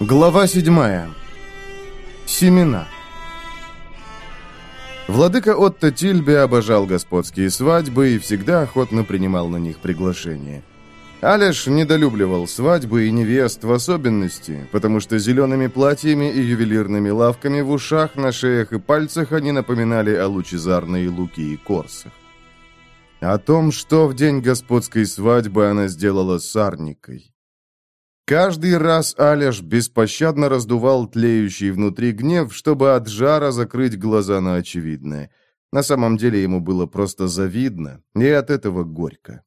Глава седьмая. Семена. Владыка Отто Тильбе обожал господские свадьбы и всегда охотно принимал на них приглашения. Алеш недолюбливал свадьбы и невест в особенности, потому что зелеными платьями и ювелирными лавками в ушах, на шеях и пальцах они напоминали о лучезарной луки и корсах. О том, что в день господской свадьбы она сделала с Арникой. Каждый раз Алеш беспощадно раздувал тлеющий внутри гнев, чтобы от жара закрыть глаза на очевидное. На самом деле ему было просто завидно, и от этого горько.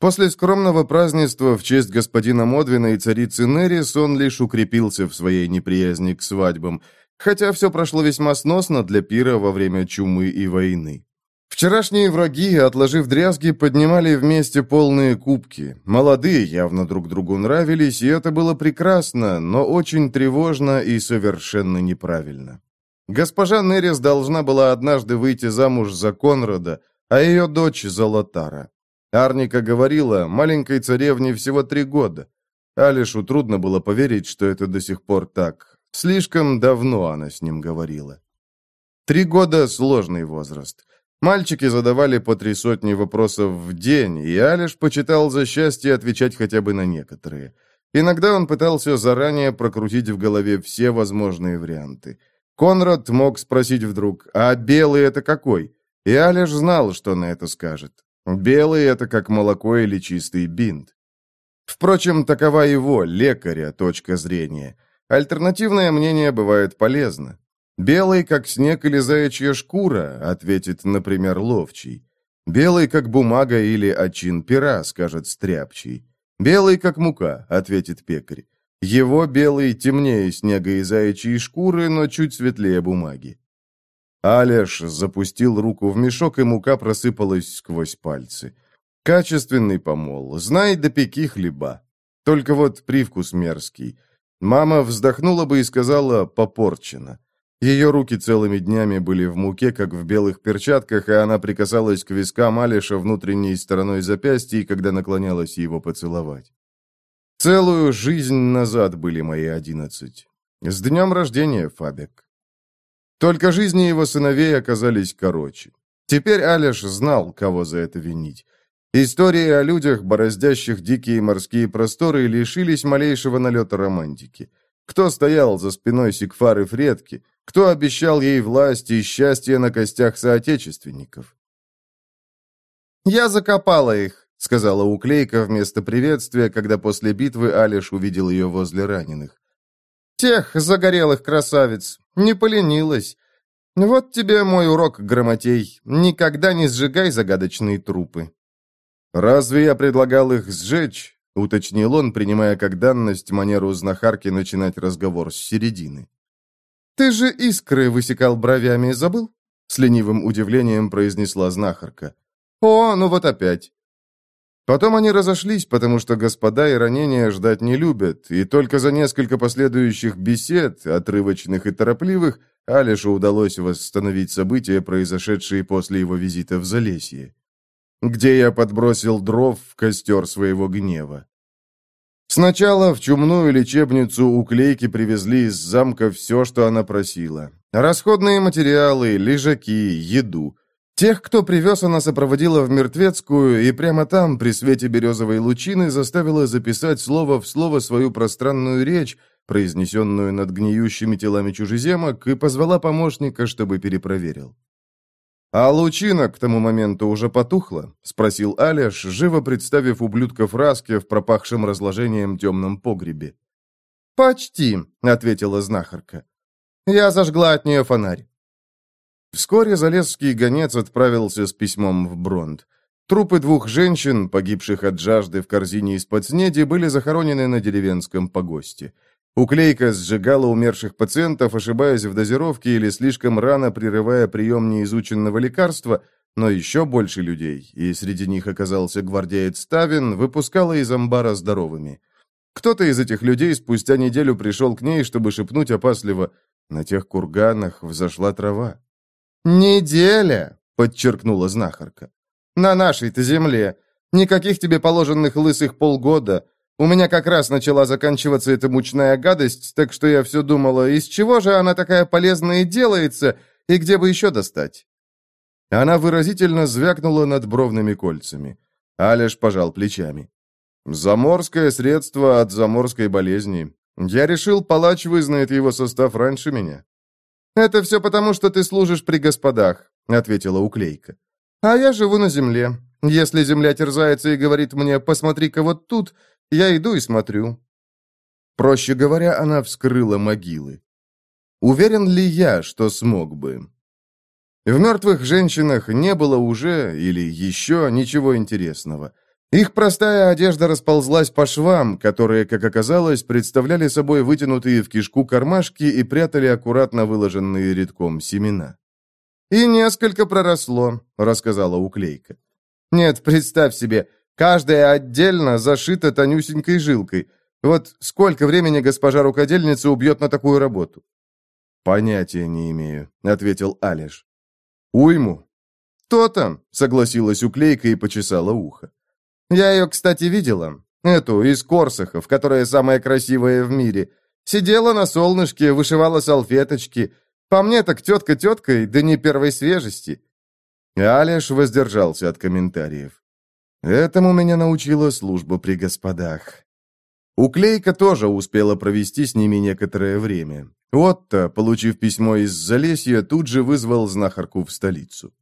После скромного празднества в честь господина Модвина и царицы Нерис он лишь укрепился в своей неприязни к свадьбам, хотя все прошло весьма сносно для пира во время чумы и войны. Вчерашние враги, отложив дрязги, поднимали вместе полные кубки. Молодые явно друг другу нравились, и это было прекрасно, но очень тревожно и совершенно неправильно. Госпожа Нерис должна была однажды выйти замуж за Конрада, а ее дочь за Лотара. Арника говорила, маленькой царевне всего три года. Алишу трудно было поверить, что это до сих пор так. Слишком давно она с ним говорила. Три года – сложный возраст. Мальчики задавали по три сотни вопросов в день, и Алиш почитал за счастье отвечать хотя бы на некоторые. Иногда он пытался заранее прокрутить в голове все возможные варианты. Конрад мог спросить вдруг, а белый это какой? И Алиш знал, что на это скажет. Белый это как молоко или чистый бинт. Впрочем, такова его, лекаря, точка зрения. Альтернативное мнение бывает полезно. «Белый, как снег или заячья шкура», — ответит, например, ловчий. «Белый, как бумага или очин пера», — скажет стряпчий. «Белый, как мука», — ответит пекарь. Его белый темнее снега и заячьей шкуры, но чуть светлее бумаги. Алеш запустил руку в мешок, и мука просыпалась сквозь пальцы. Качественный помол, знай да пеки хлеба. Только вот привкус мерзкий. Мама вздохнула бы и сказала «попорчено». Ее руки целыми днями были в муке, как в белых перчатках, и она прикасалась к вискам Алиша внутренней стороной запястья, когда наклонялась его поцеловать. Целую жизнь назад были мои одиннадцать. С днем рождения, Фабик. Только жизни его сыновей оказались короче. Теперь Алиш знал, кого за это винить. Истории о людях, бороздящих дикие морские просторы, лишились малейшего налета романтики. Кто стоял за спиной Сигфары Фредки, кто обещал ей власть и счастье на костях соотечественников? «Я закопала их», — сказала Уклейка вместо приветствия, когда после битвы Алиш увидел ее возле раненых. «Тех загорелых красавиц. Не поленилась. Вот тебе мой урок, Грамотей. Никогда не сжигай загадочные трупы». «Разве я предлагал их сжечь?» — уточнил он, принимая как данность манеру знахарки начинать разговор с середины. «Ты же искры высекал бровями, забыл?» С ленивым удивлением произнесла знахарка. «О, ну вот опять!» Потом они разошлись, потому что господа и ранения ждать не любят, и только за несколько последующих бесед, отрывочных и торопливых, Алишу удалось восстановить события, произошедшие после его визита в Залесье, где я подбросил дров в костер своего гнева. Сначала в чумную лечебницу у Клейки привезли из замка все, что она просила. Расходные материалы, лежаки, еду. Тех, кто привез, она сопроводила в Мертвецкую и прямо там, при свете березовой лучины, заставила записать слово в слово свою пространную речь, произнесенную над гниющими телами чужеземок, и позвала помощника, чтобы перепроверил. «А лучина к тому моменту уже потухла?» — спросил Алеш, живо представив ублюдков Раски в пропахшем разложением темном погребе. «Почти», — ответила знахарка. «Я зажгла от нее фонарь». Вскоре Залесский гонец отправился с письмом в Бронд. Трупы двух женщин, погибших от жажды в корзине из-под снеди, были захоронены на деревенском погосте. Уклейка сжигала умерших пациентов, ошибаясь в дозировке или слишком рано прерывая прием неизученного лекарства, но еще больше людей, и среди них оказался гвардеец Ставин, выпускала из амбара здоровыми. Кто-то из этих людей спустя неделю пришел к ней, чтобы шепнуть опасливо «На тех курганах взошла трава». «Неделя!» — подчеркнула знахарка. «На нашей-то земле. Никаких тебе положенных лысых полгода. У меня как раз начала заканчиваться эта мучная гадость, так что я все думала, из чего же она такая полезная делается, и где бы еще достать?» Она выразительно звякнула над бровными кольцами. Алеш пожал плечами. «Заморское средство от заморской болезни. Я решил, палач вызнает его состав раньше меня». «Это все потому, что ты служишь при господах», — ответила Уклейка. «А я живу на земле. Если земля терзается и говорит мне «посмотри-ка вот тут», я иду и смотрю». Проще говоря, она вскрыла могилы. Уверен ли я, что смог бы? В мертвых женщинах не было уже или еще ничего интересного. Их простая одежда расползлась по швам, которые, как оказалось, представляли собой вытянутые в кишку кармашки и прятали аккуратно выложенные редком семена. «И несколько проросло», — рассказала Уклейка. «Нет, представь себе, каждая отдельно зашита тонюсенькой жилкой. Вот сколько времени госпожа рукодельница убьет на такую работу?» «Понятия не имею», — ответил Алиш. «Уйму». «То-то», — согласилась Уклейка и почесала ухо. «Я ее, кстати, видела. Эту, из Корсахов, которая самая красивая в мире. Сидела на солнышке, вышивала салфеточки. По мне так тетка теткой, да не первой свежести». Алеш воздержался от комментариев. «Этому меня научила служба при господах». Уклейка тоже успела провести с ними некоторое время. Отто, получив письмо из Залесья, тут же вызвал знахарку в столицу.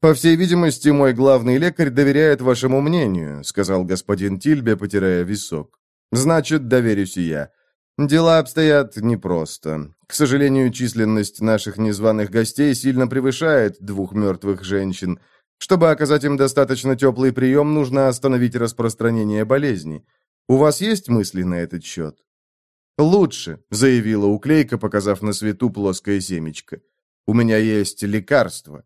«По всей видимости, мой главный лекарь доверяет вашему мнению», сказал господин Тильбе, потирая висок. «Значит, доверюсь и я. Дела обстоят непросто. К сожалению, численность наших незваных гостей сильно превышает двух мертвых женщин. Чтобы оказать им достаточно теплый прием, нужно остановить распространение болезни. У вас есть мысли на этот счет?» «Лучше», — заявила уклейка, показав на свету плоское семечко. «У меня есть лекарство».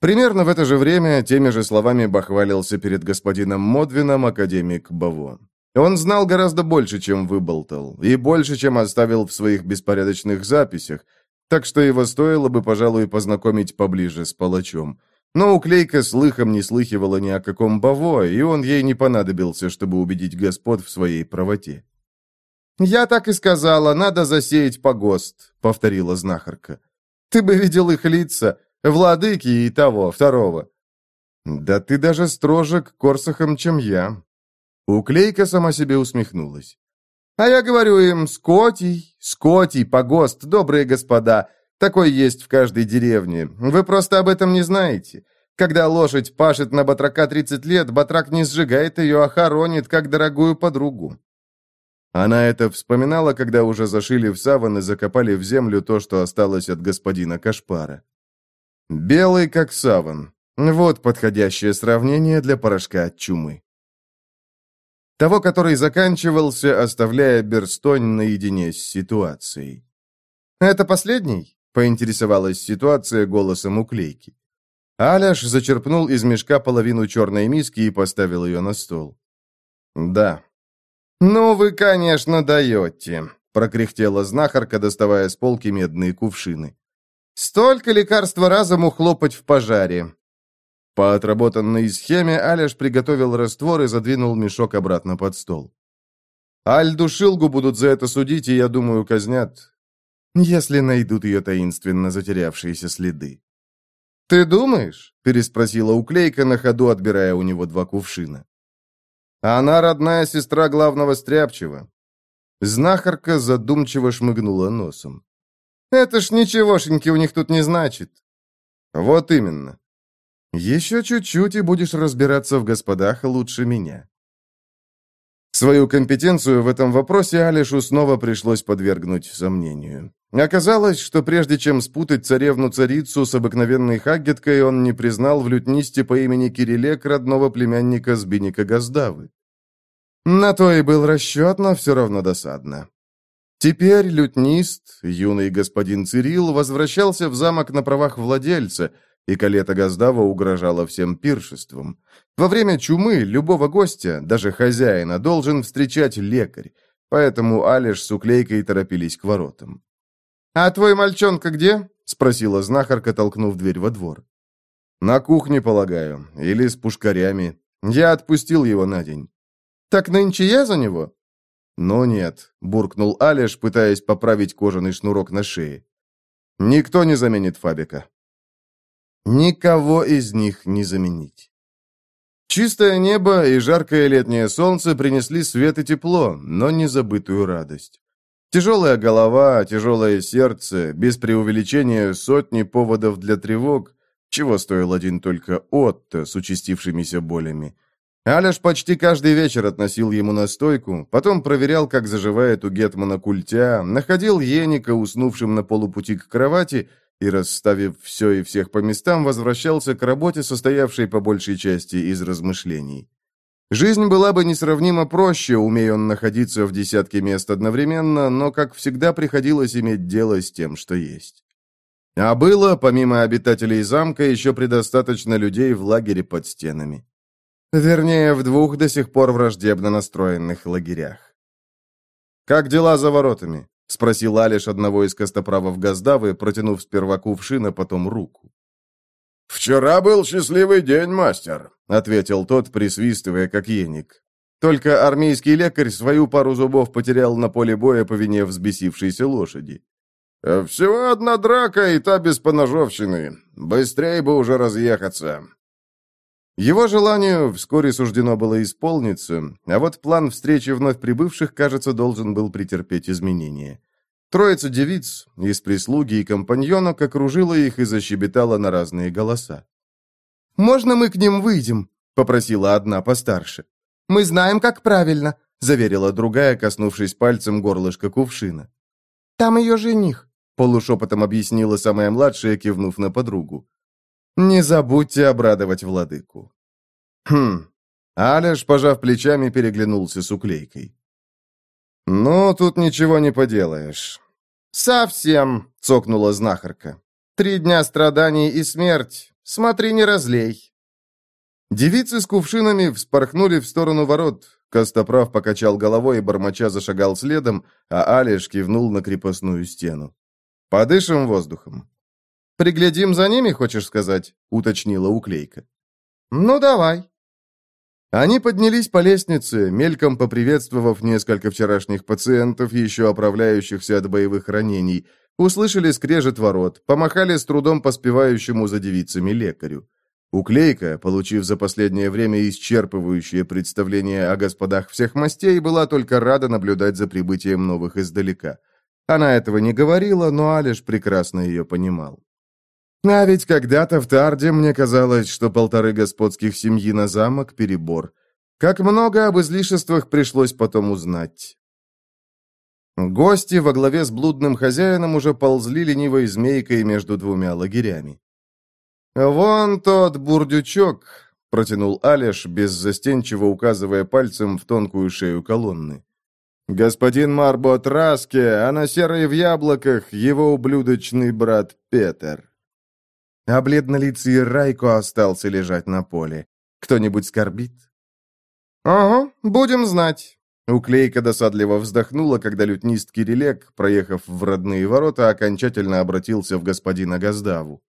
Примерно в это же время теми же словами бахвалился перед господином Модвином академик Баво. Он знал гораздо больше, чем выболтал, и больше, чем оставил в своих беспорядочных записях, так что его стоило бы, пожалуй, познакомить поближе с палачом. Но уклейка слыхом не слыхивала ни о каком Баво, и он ей не понадобился, чтобы убедить господ в своей правоте. «Я так и сказала, надо засеять погост», — повторила знахарка. «Ты бы видел их лица, владыки и того, второго». «Да ты даже строже к Корсахам, чем я». Уклейка сама себе усмехнулась. «А я говорю им, Скотий, Скотий, погост, добрые господа, такой есть в каждой деревне. Вы просто об этом не знаете. Когда лошадь пашет на батрака 30 лет, батрак не сжигает ее, а хоронит, как дорогую подругу. Она это вспоминала, когда уже зашили в саван и закопали в землю то, что осталось от господина Кашпара. Белый, как саван. Вот подходящее сравнение для порошка от чумы. Того, который заканчивался, оставляя Берстонь наедине с ситуацией. «Это последний?» — поинтересовалась ситуация голосом уклейки. Аляш зачерпнул из мешка половину черной миски и поставил ее на стол. «Да», «Ну вы, конечно, даете», — прокряхтела знахарка, доставая с полки медные кувшины. «Столько лекарства разом ухлопать в пожаре». По отработанной схеме Аляш приготовил раствор и задвинул мешок обратно под стол. «Аль Душилгу будут за это судить, и, я думаю, казнят, если найдут ее таинственно затерявшиеся следы». «Ты думаешь?» — переспросила Уклейка на ходу, отбирая у него два кувшина. Она родная сестра главного стряпчего. Знахарка задумчиво шмыгнула носом. Это ж ничегошеньки у них тут не значит. Вот именно. Еще чуть-чуть, и будешь разбираться в господах лучше меня. Свою компетенцию в этом вопросе Алишу снова пришлось подвергнуть сомнению. Оказалось, что прежде чем спутать царевну-царицу с обыкновенной Хаггеткой, он не признал в лютнисте по имени Кирилек родного племянника Збиника Газдавы. На то и был расчет, но все равно досадно. Теперь лютнист, юный господин Цирил, возвращался в замок на правах владельца, и Калета Газдава угрожала всем пиршеством. Во время чумы любого гостя, даже хозяина, должен встречать лекарь, поэтому Алиш с уклейкой торопились к воротам. «А твой мальчонка где?» — спросила знахарка, толкнув дверь во двор. «На кухне, полагаю, или с пушкарями. Я отпустил его на день». Так нынче я за него?» «Ну нет», — буркнул Алеш, пытаясь поправить кожаный шнурок на шее. «Никто не заменит Фабика». Никого из них не заменить. Чистое небо и жаркое летнее солнце принесли свет и тепло, но не забытую радость. Тяжелая голова, тяжелое сердце, без преувеличения сотни поводов для тревог, чего стоил один только Отто с участившимися болями. Аляш почти каждый вечер относил ему настойку, потом проверял, как заживает у Гетмана культя, находил Еника, уснувшим на полупути к кровати, и, расставив все и всех по местам, возвращался к работе, состоявшей по большей части из размышлений. Жизнь была бы несравнимо проще, умея он находиться в десятке мест одновременно, но, как всегда, приходилось иметь дело с тем, что есть. А было, помимо обитателей замка, еще предостаточно людей в лагере под стенами. Вернее, в двух до сих пор враждебно настроенных лагерях. «Как дела за воротами?» — спросил Алиш одного из костоправов Газдавы, протянув сперва кувшин, а потом руку. «Вчера был счастливый день, мастер», — ответил тот, присвистывая, как еник. Только армейский лекарь свою пару зубов потерял на поле боя по вине взбесившейся лошади. «Э, «Всего одна драка, и та без поножовщины. Быстрее бы уже разъехаться». Его желанию вскоре суждено было исполниться, а вот план встречи вновь прибывших, кажется, должен был претерпеть изменения. Троица девиц из прислуги и компаньонок окружила их и защебетала на разные голоса. «Можно мы к ним выйдем?» — попросила одна постарше. «Мы знаем, как правильно», — заверила другая, коснувшись пальцем горлышка кувшина. «Там ее жених», — полушепотом объяснила самая младшая, кивнув на подругу. Не забудьте обрадовать владыку. Хм. Аляш, пожав плечами, переглянулся с уклейкой. «Ну, тут ничего не поделаешь». «Совсем», — цокнула знахарка. «Три дня страданий и смерть. Смотри, не разлей». Девицы с кувшинами вспорхнули в сторону ворот. Костоправ покачал головой и бормоча зашагал следом, а Алиш кивнул на крепостную стену. «Подышим воздухом». «Приглядим за ними, хочешь сказать?» — уточнила уклейка. «Ну, давай». Они поднялись по лестнице, мельком поприветствовав несколько вчерашних пациентов, еще оправляющихся от боевых ранений, услышали скрежет ворот, помахали с трудом поспевающему за девицами лекарю. Уклейка, получив за последнее время исчерпывающее представление о господах всех мастей, была только рада наблюдать за прибытием новых издалека. Она этого не говорила, но Алиш прекрасно ее понимал. А ведь когда-то в Тарде мне казалось, что полторы господских семьи на замок — перебор. Как много об излишествах пришлось потом узнать. Гости во главе с блудным хозяином уже ползли ленивой змейкой между двумя лагерями. «Вон тот бурдючок», — протянул Алеш, беззастенчиво указывая пальцем в тонкую шею колонны. «Господин Марбот Раске, а на серой в яблоках его ублюдочный брат Петер». А бледнолицый Райко остался лежать на поле. Кто-нибудь скорбит? «Ага, будем знать». Уклейка досадливо вздохнула, когда лютнист Кирилек, проехав в родные ворота, окончательно обратился в господина Газдаву.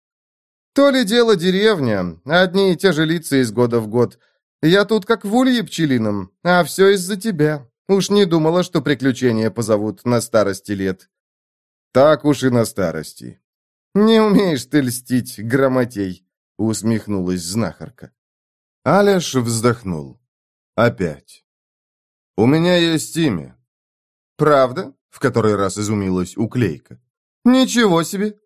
«То ли дело деревня, одни и те же лица из года в год. Я тут как в улье пчелином, а все из-за тебя. Уж не думала, что приключения позовут на старости лет». «Так уж и на старости. «Не умеешь ты льстить, грамотей!» — усмехнулась знахарка. Аляш вздохнул. «Опять. У меня есть имя». «Правда?» — в который раз изумилась уклейка. «Ничего себе!»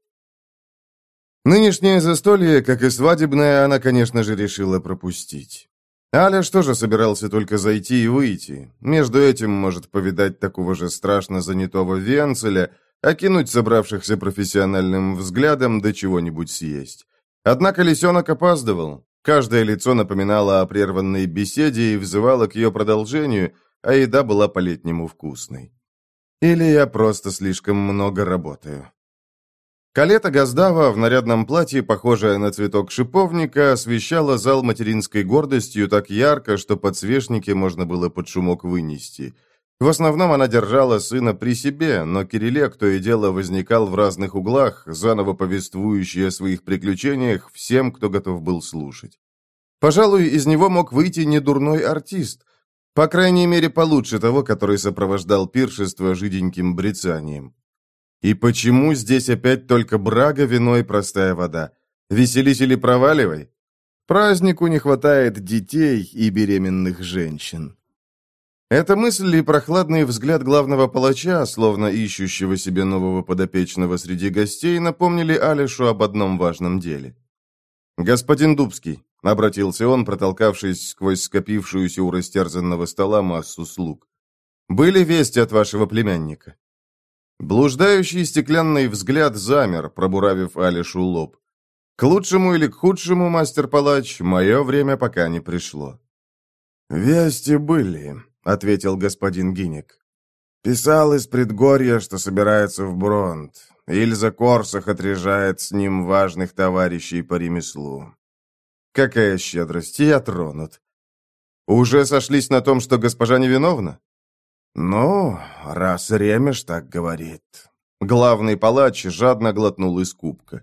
Нынешнее застолье, как и свадебное, она, конечно же, решила пропустить. Аляш тоже собирался только зайти и выйти. Между этим может повидать такого же страшно занятого Венцеля — окинуть собравшихся профессиональным взглядом, до чего-нибудь съесть. Однако лисенок опаздывал. Каждое лицо напоминало о прерванной беседе и взывало к ее продолжению, а еда была по-летнему вкусной. Или я просто слишком много работаю. Калета Газдава в нарядном платье, похожая на цветок шиповника, освещала зал материнской гордостью так ярко, что подсвечники можно было под шумок вынести – в основном она держала сына при себе, но Кириллек то и дело возникал в разных углах, заново повествующий о своих приключениях всем, кто готов был слушать. Пожалуй, из него мог выйти недурной артист. По крайней мере, получше того, который сопровождал пиршество жиденьким брецанием. И почему здесь опять только брага, вино и простая вода? Веселись или проваливай? Празднику не хватает детей и беременных женщин. Эта мысль и прохладный взгляд главного палача, словно ищущего себе нового подопечного среди гостей, напомнили Алишу об одном важном деле. «Господин Дубский», — обратился он, протолкавшись сквозь скопившуюся у растерзанного стола массу слуг, — «были вести от вашего племянника?» Блуждающий стеклянный взгляд замер, пробуравив Алишу лоб. К лучшему или к худшему, мастер-палач, мое время пока не пришло. «Вести были», — ответил господин Гинек. «Писал из предгорья, что собирается в Бронт. Ильза Корсах отряжает с ним важных товарищей по ремеслу». «Какая щедрость, я тронут». «Уже сошлись на том, что госпожа невиновна?» «Ну, раз Ремеш так говорит». Главный палач жадно глотнул из кубка.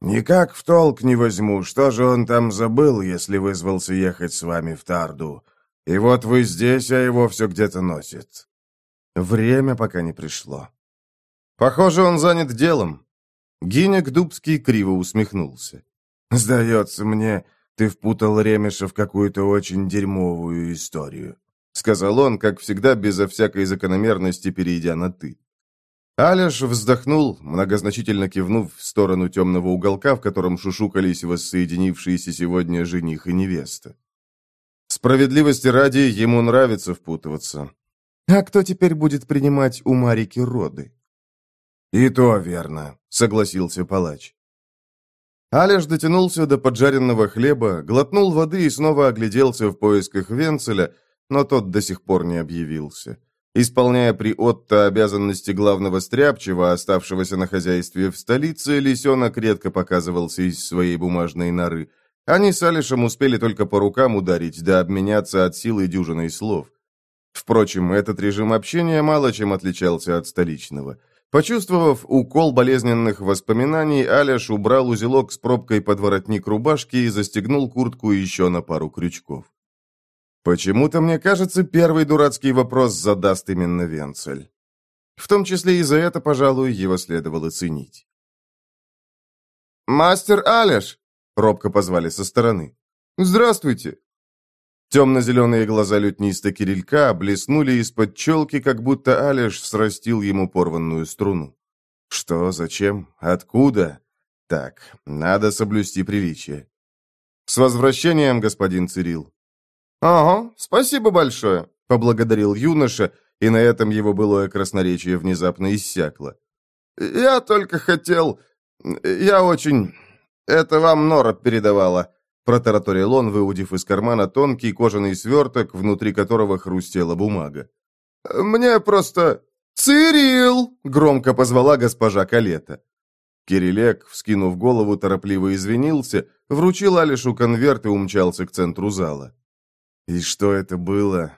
«Никак в толк не возьму, что же он там забыл, если вызвался ехать с вами в Тарду. И вот вы здесь, а его все где-то носит». Время пока не пришло. Похоже, он занят делом. Гинек Дубский криво усмехнулся. «Сдается мне, ты впутал Ремеша в какую-то очень дерьмовую историю. — сказал он, как всегда, безо всякой закономерности, перейдя на «ты». Алеш вздохнул, многозначительно кивнув в сторону темного уголка, в котором шушукались воссоединившиеся сегодня жених и невеста. Справедливости ради, ему нравится впутываться. А кто теперь будет принимать у Марики роды? «И то верно», — согласился палач. Алеш дотянулся до поджаренного хлеба, глотнул воды и снова огляделся в поисках Венцеля, но тот до сих пор не объявился. Исполняя при Отто обязанности главного стряпчего, оставшегося на хозяйстве в столице, лисенок редко показывался из своей бумажной норы. Они с Алишем успели только по рукам ударить, да обменяться от силы дюжиной слов. Впрочем, этот режим общения мало чем отличался от столичного. Почувствовав укол болезненных воспоминаний, Алиш убрал узелок с пробкой под воротник рубашки и застегнул куртку еще на пару крючков. Почему-то, мне кажется, первый дурацкий вопрос задаст именно Венцель. В том числе и за это, пожалуй, его следовало ценить. «Мастер Алеш!» — робко позвали со стороны. «Здравствуйте!» Темно-зеленые глаза лютниста Кирилька блеснули из-под челки, как будто Алеш срастил ему порванную струну. «Что? Зачем? Откуда?» «Так, надо соблюсти приличие». «С возвращением, господин Цирил!» «Ага, спасибо большое», — поблагодарил юноша, и на этом его былое красноречие внезапно иссякло. «Я только хотел... Я очень... Это вам Нора передавала», — протараторил он, выудив из кармана тонкий кожаный сверток, внутри которого хрустела бумага. «Мне просто...» «Цирил!» — громко позвала госпожа Калета. Кирилек, вскинув голову, торопливо извинился, вручил Алишу конверт и умчался к центру зала. И что это было?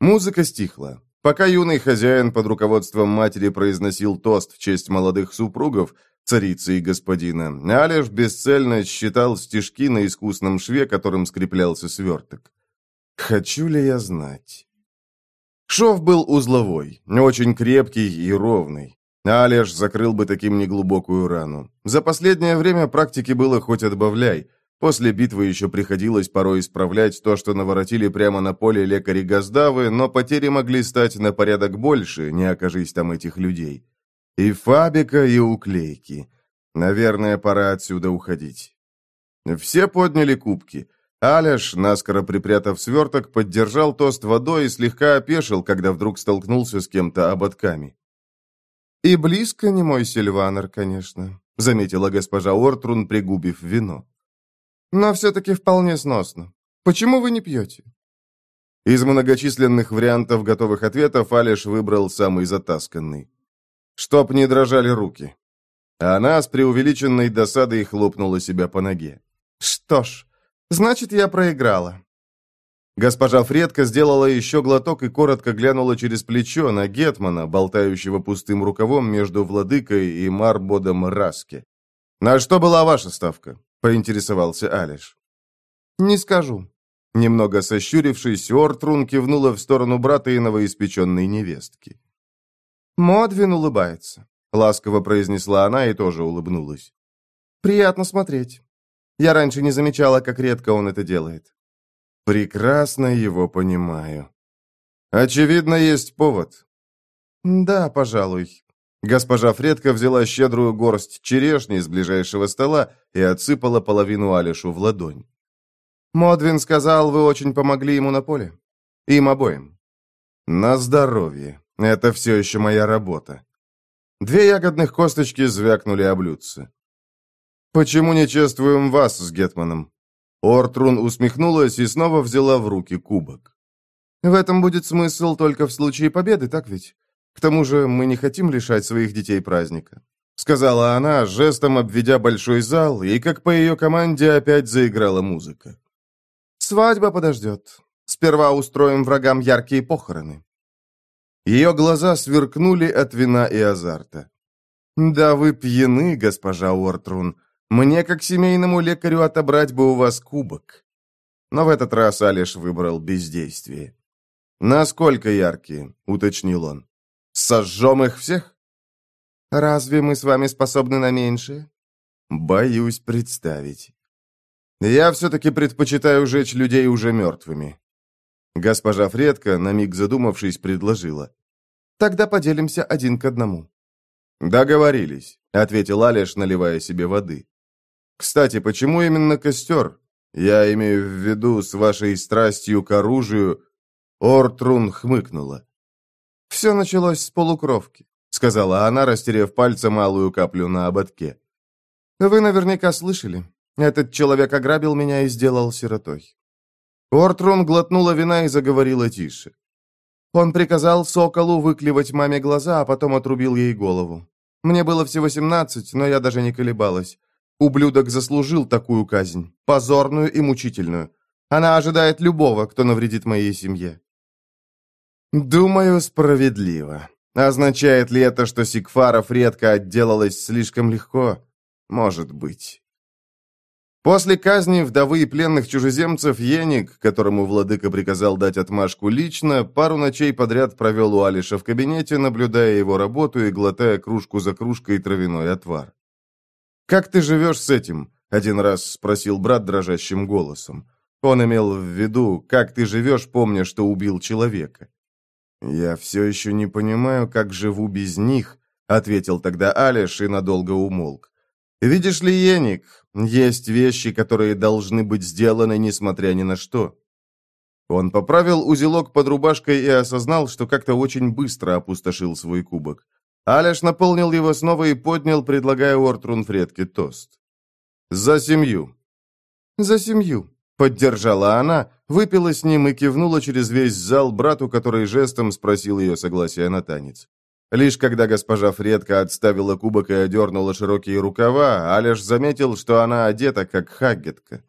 Музыка стихла. Пока юный хозяин под руководством матери произносил тост в честь молодых супругов, царицы и господина, Алеш бесцельно считал стишки на искусном шве, которым скреплялся сверток. «Хочу ли я знать?» Шов был узловой, очень крепкий и ровный. Алеш закрыл бы таким неглубокую рану. За последнее время практики было хоть отбавляй. После битвы еще приходилось порой исправлять то, что наворотили прямо на поле лекари Газдавы, но потери могли стать на порядок больше, не окажись там этих людей. И фабика, и уклейки. Наверное, пора отсюда уходить. Все подняли кубки. Аляш, наскоро припрятав сверток, поддержал тост водой и слегка опешил, когда вдруг столкнулся с кем-то ободками. «И близко не мой Сильванер, конечно», — заметила госпожа Ортрун, пригубив вино. Но все-таки вполне сносно. Почему вы не пьете?» Из многочисленных вариантов готовых ответов Алиш выбрал самый затасканный. «Чтоб не дрожали руки». Она с преувеличенной досадой хлопнула себя по ноге. «Что ж, значит, я проиграла». Госпожа Фредка сделала еще глоток и коротко глянула через плечо на Гетмана, болтающего пустым рукавом между владыкой и Марбодом Раске. «На что была ваша ставка?» — поинтересовался Алиш. «Не скажу». Немного сощурившись, Ортрун кивнула в сторону брата и новоиспеченной невестки. «Модвин улыбается», — ласково произнесла она и тоже улыбнулась. «Приятно смотреть. Я раньше не замечала, как редко он это делает». «Прекрасно его понимаю. Очевидно, есть повод». «Да, пожалуй». Госпожа Фредка взяла щедрую горсть черешни с ближайшего стола и отсыпала половину Алишу в ладонь. Модвин сказал, вы очень помогли ему на поле. Им обоим. На здоровье. Это все еще моя работа. Две ягодных косточки звякнули о блюдце. «Почему не чествуем вас с Гетманом?» Ортрун усмехнулась и снова взяла в руки кубок. «В этом будет смысл только в случае победы, так ведь? К тому же мы не хотим лишать своих детей праздника», сказала она, жестом обведя большой зал, и, как по ее команде, опять заиграла музыка. Свадьба подождет. Сперва устроим врагам яркие похороны». Ее глаза сверкнули от вина и азарта. «Да вы пьяны, госпожа Уортрун. Мне, как семейному лекарю, отобрать бы у вас кубок». Но в этот раз Алиш выбрал бездействие. «Насколько яркие?» — уточнил он. «Сожжем их всех?» «Разве мы с вами способны на меньшее?» «Боюсь представить». Я все-таки предпочитаю жечь людей уже мертвыми». Госпожа Фредка, на миг задумавшись, предложила. «Тогда поделимся один к одному». «Договорились», — ответил Алеш, наливая себе воды. «Кстати, почему именно костер? Я имею в виду с вашей страстью к оружию...» Ортрун хмыкнула. «Все началось с полукровки», — сказала она, растерев пальцем малую каплю на ободке. «Вы наверняка слышали. Этот человек ограбил меня и сделал сиротой. Ортрун глотнула вина и заговорила тише. Он приказал Соколу выклевать маме глаза, а потом отрубил ей голову. Мне было всего семнадцать, но я даже не колебалась. Ублюдок заслужил такую казнь, позорную и мучительную. Она ожидает любого, кто навредит моей семье. Думаю, справедливо. Означает ли это, что Сигфаров редко отделалась слишком легко? Может быть. После казни вдовы и пленных чужеземцев Еник, которому владыка приказал дать отмашку лично, пару ночей подряд провел у Алиша в кабинете, наблюдая его работу и глотая кружку за кружкой травяной отвар. «Как ты живешь с этим?» — один раз спросил брат дрожащим голосом. Он имел в виду, как ты живешь, помня, что убил человека. «Я все еще не понимаю, как живу без них», — ответил тогда Алиш и надолго умолк. «Видишь ли, Еник, есть вещи, которые должны быть сделаны, несмотря ни на что». Он поправил узелок под рубашкой и осознал, что как-то очень быстро опустошил свой кубок. Аляш наполнил его снова и поднял, предлагая Ортрун Фредке тост. «За семью!» «За семью!» — поддержала она, выпила с ним и кивнула через весь зал брату, который жестом спросил ее согласия на танец. Лишь когда госпожа Фредка отставила кубок и одернула широкие рукава, Алеш заметил, что она одета, как хаггетка.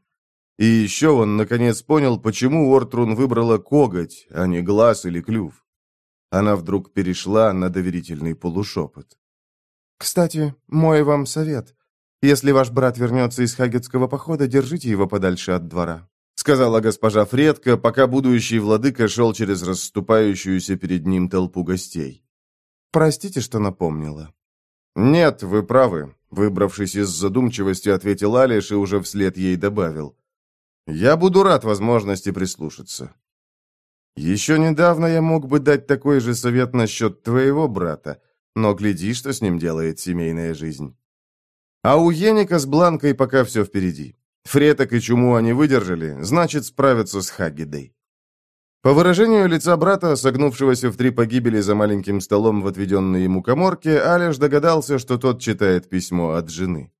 И еще он, наконец, понял, почему Ортрун выбрала коготь, а не глаз или клюв. Она вдруг перешла на доверительный полушепот. «Кстати, мой вам совет. Если ваш брат вернется из хаггетского похода, держите его подальше от двора», сказала госпожа Фредка, пока будущий владыка шел через расступающуюся перед ним толпу гостей. Простите, что напомнила». «Нет, вы правы», — выбравшись из задумчивости, ответил Алиш и уже вслед ей добавил. «Я буду рад возможности прислушаться». «Еще недавно я мог бы дать такой же совет насчет твоего брата, но гляди, что с ним делает семейная жизнь». А у Еника с Бланкой пока все впереди. Фреток и Чуму они выдержали, значит, справятся с Хагидой. По выражению лица брата, согнувшегося в три погибели за маленьким столом в отведенной ему коморке, Алеш догадался, что тот читает письмо от жены.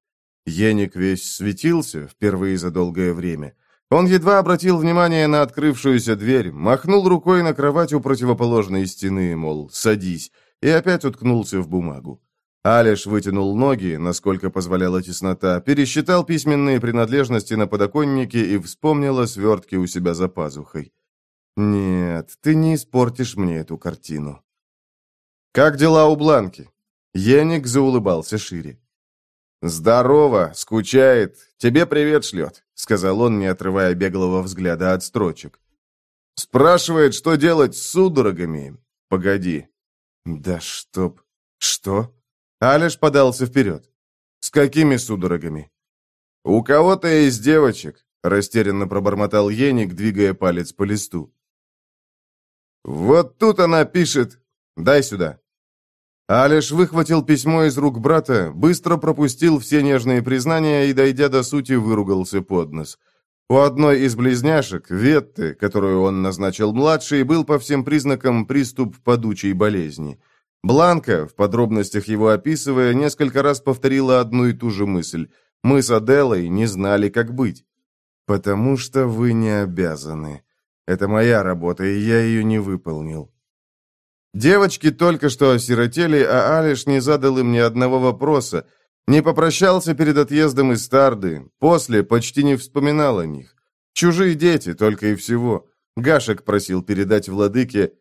Еник весь светился, впервые за долгое время. Он едва обратил внимание на открывшуюся дверь, махнул рукой на кровать у противоположной стены, мол, садись, и опять уткнулся в бумагу. Алеш вытянул ноги, насколько позволяла теснота, пересчитал письменные принадлежности на подоконнике и вспомнил о свертке у себя за пазухой. «Нет, ты не испортишь мне эту картину». «Как дела у Бланки?» Еник заулыбался шире. «Здорово, скучает. Тебе привет шлет», — сказал он, не отрывая беглого взгляда от строчек. «Спрашивает, что делать с судорогами. Погоди». «Да чтоб...» «Что?» Алеш подался вперед. «С какими судорогами?» «У кого-то из девочек», — растерянно пробормотал Еник, двигая палец по листу. «Вот тут она пишет. Дай сюда». Алиш выхватил письмо из рук брата, быстро пропустил все нежные признания и, дойдя до сути, выругался под нос. У одной из близняшек, Ветты, которую он назначил младшей, был по всем признакам приступ падучей болезни. Бланка, в подробностях его описывая, несколько раз повторила одну и ту же мысль. «Мы с Аделой не знали, как быть». «Потому что вы не обязаны. Это моя работа, и я ее не выполнил». Девочки только что осиротели, а Алиш не задал им ни одного вопроса, не попрощался перед отъездом из Тарды, после почти не вспоминал о них. Чужие дети, только и всего. Гашек просил передать владыке...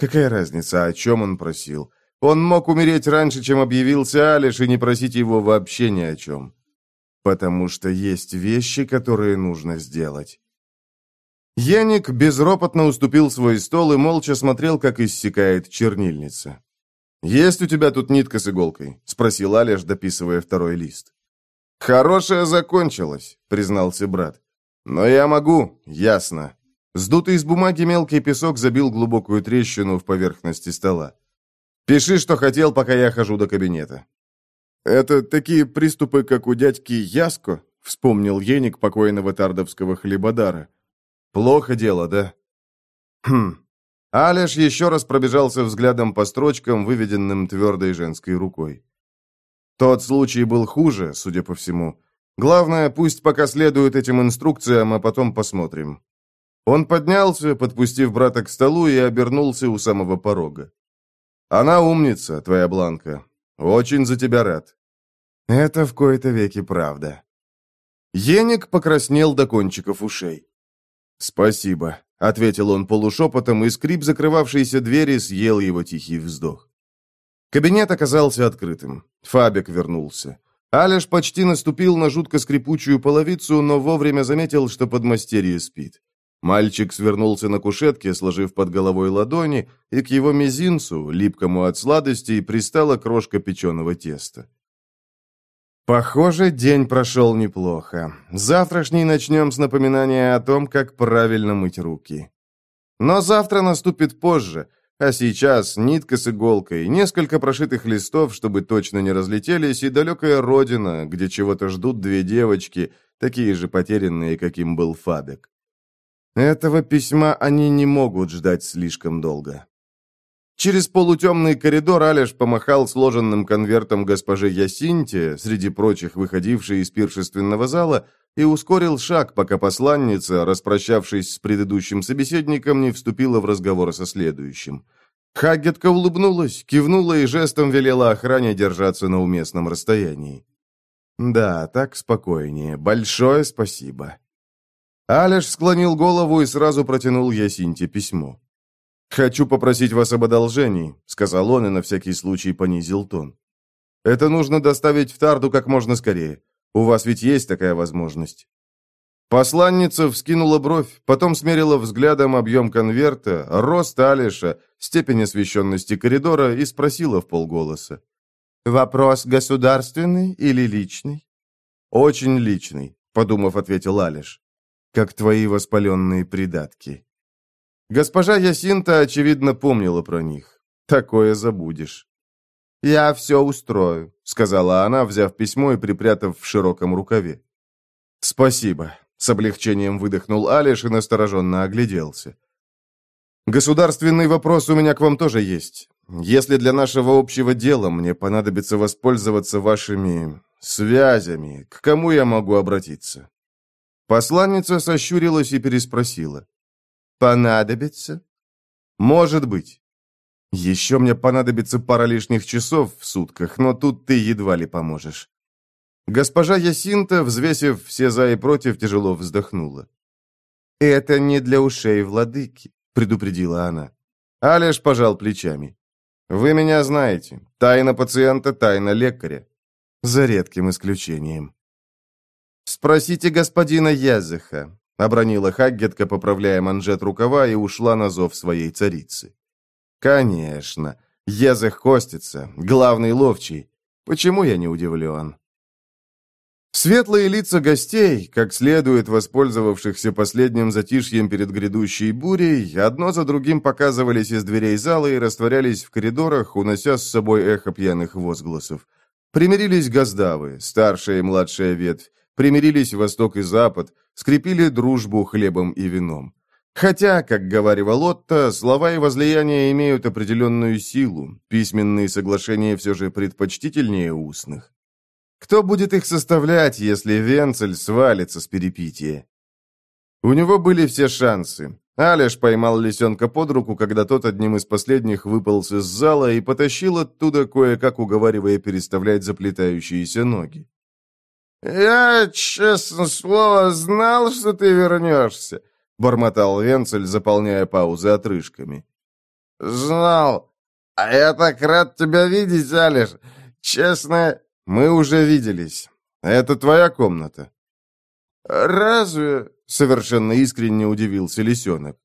Какая разница, о чем он просил? Он мог умереть раньше, чем объявился Алиш, и не просить его вообще ни о чем. Потому что есть вещи, которые нужно сделать. Яник безропотно уступил свой стол и молча смотрел, как иссякает чернильница. «Есть у тебя тут нитка с иголкой?» — спросил Алеш, дописывая второй лист. «Хорошая закончилась», — признался брат. «Но я могу, ясно». Сдутый из бумаги мелкий песок забил глубокую трещину в поверхности стола. «Пиши, что хотел, пока я хожу до кабинета». «Это такие приступы, как у дядьки Яско», — вспомнил Еник покойного тардовского хлебодара. Плохо дело, да? Хм. Алеш еще раз пробежался взглядом по строчкам, выведенным твердой женской рукой. Тот случай был хуже, судя по всему. Главное, пусть пока следуют этим инструкциям, а потом посмотрим. Он поднялся, подпустив брата к столу, и обернулся у самого порога. «Она умница, твоя Бланка. Очень за тебя рад». «Это в кои-то веки правда». Еник покраснел до кончиков ушей. «Спасибо», — ответил он полушепотом, и скрип закрывавшейся двери съел его тихий вздох. Кабинет оказался открытым. Фабик вернулся. Алеш почти наступил на жутко скрипучую половицу, но вовремя заметил, что подмастерье спит. Мальчик свернулся на кушетке, сложив под головой ладони, и к его мизинцу, липкому от сладостей, пристала крошка печеного теста. Похоже, день прошел неплохо. Завтрашний начнем с напоминания о том, как правильно мыть руки. Но завтра наступит позже, а сейчас нитка с иголкой, несколько прошитых листов, чтобы точно не разлетелись, и далекая родина, где чего-то ждут две девочки, такие же потерянные, каким был Фабек. Этого письма они не могут ждать слишком долго. Через полутемный коридор Алеш помахал сложенным конвертом госпоже Ясинте, среди прочих выходившей из пиршественного зала, и ускорил шаг, пока посланница, распрощавшись с предыдущим собеседником, не вступила в разговор со следующим. Хаггетка улыбнулась, кивнула и жестом велела охране держаться на уместном расстоянии. «Да, так спокойнее. Большое спасибо». Алеш склонил голову и сразу протянул Ясинте письмо. «Хочу попросить вас об одолжении», — сказал он и на всякий случай понизил тон. «Это нужно доставить в Тарду как можно скорее. У вас ведь есть такая возможность». Посланница вскинула бровь, потом смерила взглядом объем конверта, рост Алиша, степень освещенности коридора и спросила в полголоса. «Вопрос государственный или личный?» «Очень личный», — подумав, ответил Алиш. «Как твои воспаленные придатки». Госпожа Ясинта, очевидно, помнила про них. Такое забудешь. «Я все устрою», — сказала она, взяв письмо и припрятав в широком рукаве. «Спасибо», — с облегчением выдохнул Алиш и настороженно огляделся. «Государственный вопрос у меня к вам тоже есть. Если для нашего общего дела мне понадобится воспользоваться вашими связями, к кому я могу обратиться?» Посланница сощурилась и переспросила. «Понадобится?» «Может быть. Еще мне понадобится пара лишних часов в сутках, но тут ты едва ли поможешь». Госпожа Ясинта, взвесив все за и против, тяжело вздохнула. «Это не для ушей владыки», — предупредила она. Алеш пожал плечами. «Вы меня знаете. Тайна пациента, тайна лекаря». За редким исключением. «Спросите господина Языха», — обронила Хаггетка, поправляя манжет рукава, и ушла на зов своей царицы. «Конечно. Язых костится, главный ловчий. Почему я не удивлен?» Светлые лица гостей, как следует воспользовавшихся последним затишьем перед грядущей бурей, одно за другим показывались из дверей зала и растворялись в коридорах, унося с собой эхо пьяных возгласов. Примирились газдавы, старшая и младшая ветвь, примирились Восток и Запад, скрепили дружбу хлебом и вином. Хотя, как говорил Отто, слова и возлияния имеют определенную силу, письменные соглашения все же предпочтительнее устных. Кто будет их составлять, если Венцель свалится с перепития? У него были все шансы. Алеш поймал лисенка под руку, когда тот одним из последних выполз из зала и потащил оттуда, кое-как уговаривая переставлять заплетающиеся ноги. «Я, честно слово, знал, что ты вернешься», — бормотал Венцель, заполняя паузы отрыжками. «Знал. А я так рад тебя видеть, Алеш. Честно, «Мы уже виделись. Это твоя комната». «Разве?» — совершенно искренне удивился лисенок.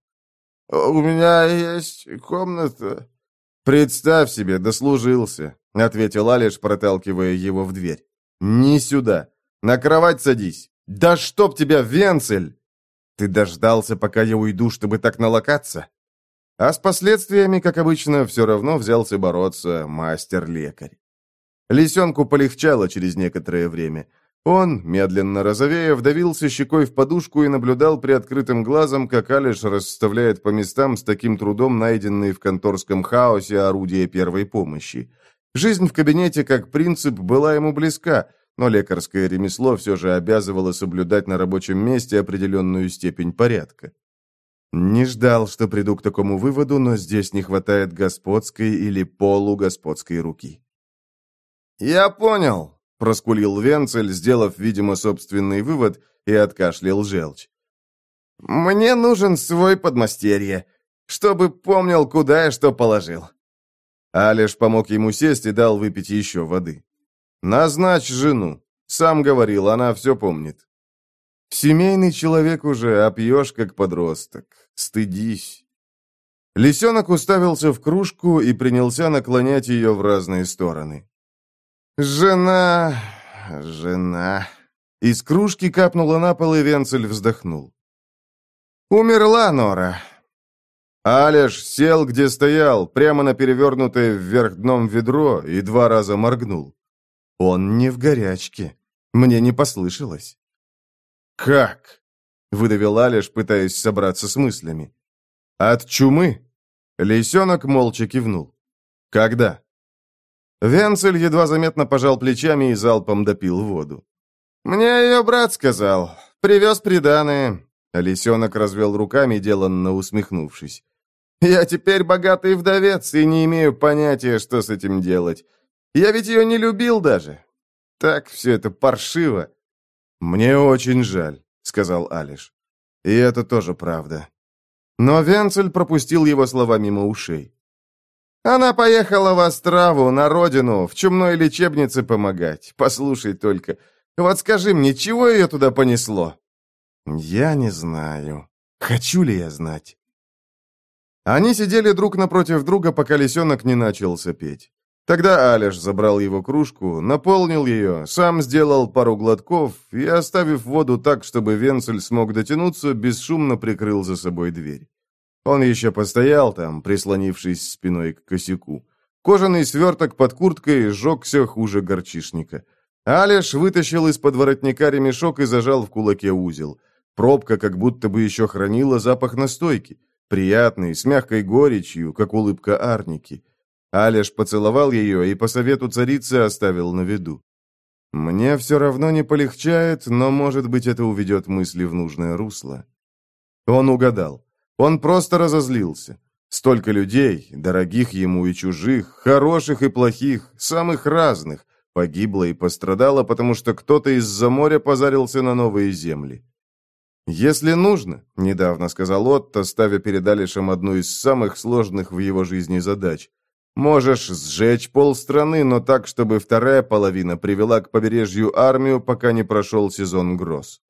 «У меня есть комната». «Представь себе, дослужился», — ответил Алиш, проталкивая его в дверь. «Не сюда. На кровать садись. Да чтоб тебя, Венцель!» «Ты дождался, пока я уйду, чтобы так налокаться?» А с последствиями, как обычно, все равно взялся бороться мастер-лекарь. Лисенку полегчало через некоторое время. Он, медленно розовея, вдавился щекой в подушку и наблюдал приоткрытым глазом, как Алиш расставляет по местам с таким трудом найденные в конторском хаосе орудия первой помощи. Жизнь в кабинете, как принцип, была ему близка, но лекарское ремесло все же обязывало соблюдать на рабочем месте определенную степень порядка. Не ждал, что приду к такому выводу, но здесь не хватает господской или полугосподской руки. «Я понял», — проскулил Венцель, сделав, видимо, собственный вывод, и откашлял желчь. «Мне нужен свой подмастерье, чтобы помнил, куда я что положил». Алиш помог ему сесть и дал выпить еще воды. «Назначь жену. Сам говорил, она все помнит». «Семейный человек уже, а пьешь, как подросток. Стыдись». Лисенок уставился в кружку и принялся наклонять ее в разные стороны. «Жена... жена...» Из кружки капнула на пол, и Венцель вздохнул. «Умерла Нора». Алеш сел, где стоял, прямо на перевернутое вверх дном ведро, и два раза моргнул. Он не в горячке. Мне не послышалось. «Как?» — выдавил Алеш, пытаясь собраться с мыслями. «От чумы?» Лисенок молча кивнул. «Когда?» Венцель едва заметно пожал плечами и залпом допил воду. «Мне ее брат сказал. Привез приданое». Лисенок развел руками, деланно усмехнувшись. «Я теперь богатый вдовец и не имею понятия, что с этим делать. Я ведь ее не любил даже. Так все это паршиво». «Мне очень жаль», — сказал Алиш. «И это тоже правда». Но Венцель пропустил его слова мимо ушей. Она поехала в Острову, на родину, в чумной лечебнице помогать. Послушай только. Вот скажи мне, чего ее туда понесло?» «Я не знаю. Хочу ли я знать?» Они сидели друг напротив друга, пока лисенок не начал сопеть. Тогда Алеш забрал его кружку, наполнил ее, сам сделал пару глотков и, оставив воду так, чтобы Венцель смог дотянуться, бесшумно прикрыл за собой дверь. Он еще постоял там, прислонившись спиной к косяку. Кожаный сверток под курткой сжегся хуже горчишника. Алеш вытащил из-под воротника ремешок и зажал в кулаке узел. Пробка как будто бы еще хранила запах настойки. Приятный, с мягкой горечью, как улыбка Арники. Алеш поцеловал ее и по совету царицы оставил на виду. Мне все равно не полегчает, но, может быть, это уведет мысли в нужное русло. Он угадал. Он просто разозлился. Столько людей, дорогих ему и чужих, хороших и плохих, самых разных, погибло и пострадало, потому что кто-то из-за моря позарился на новые земли. «Если нужно», — недавно сказал Отто, ставя перед Алишем одну из самых сложных в его жизни задач, Можешь сжечь полстраны, но так, чтобы вторая половина привела к побережью армию, пока не прошел сезон гроз.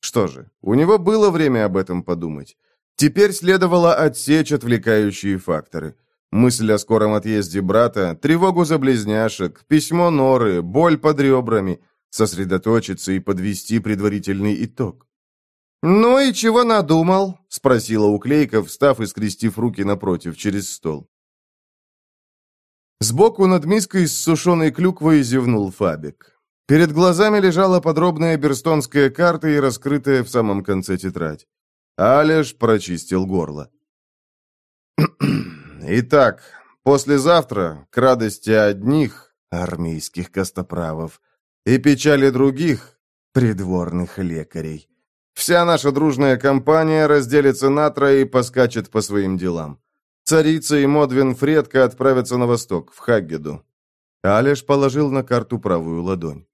Что же, у него было время об этом подумать. Теперь следовало отсечь отвлекающие факторы. Мысль о скором отъезде брата, тревогу за близняшек, письмо Норы, боль под ребрами, сосредоточиться и подвести предварительный итог. «Ну и чего надумал?» — спросила Уклейка, встав и скрестив руки напротив, через стол. Сбоку над миской с сушеной клюквой зевнул Фабик. Перед глазами лежала подробная берстонская карта и раскрытая в самом конце тетрадь. Алеш прочистил горло. «Итак, послезавтра, к радости одних, армейских костоправов, и печали других, придворных лекарей, вся наша дружная компания разделится на трое и поскачет по своим делам. Царица и Модвин Фредка отправятся на восток, в Хаггеду. Алеш положил на карту правую ладонь.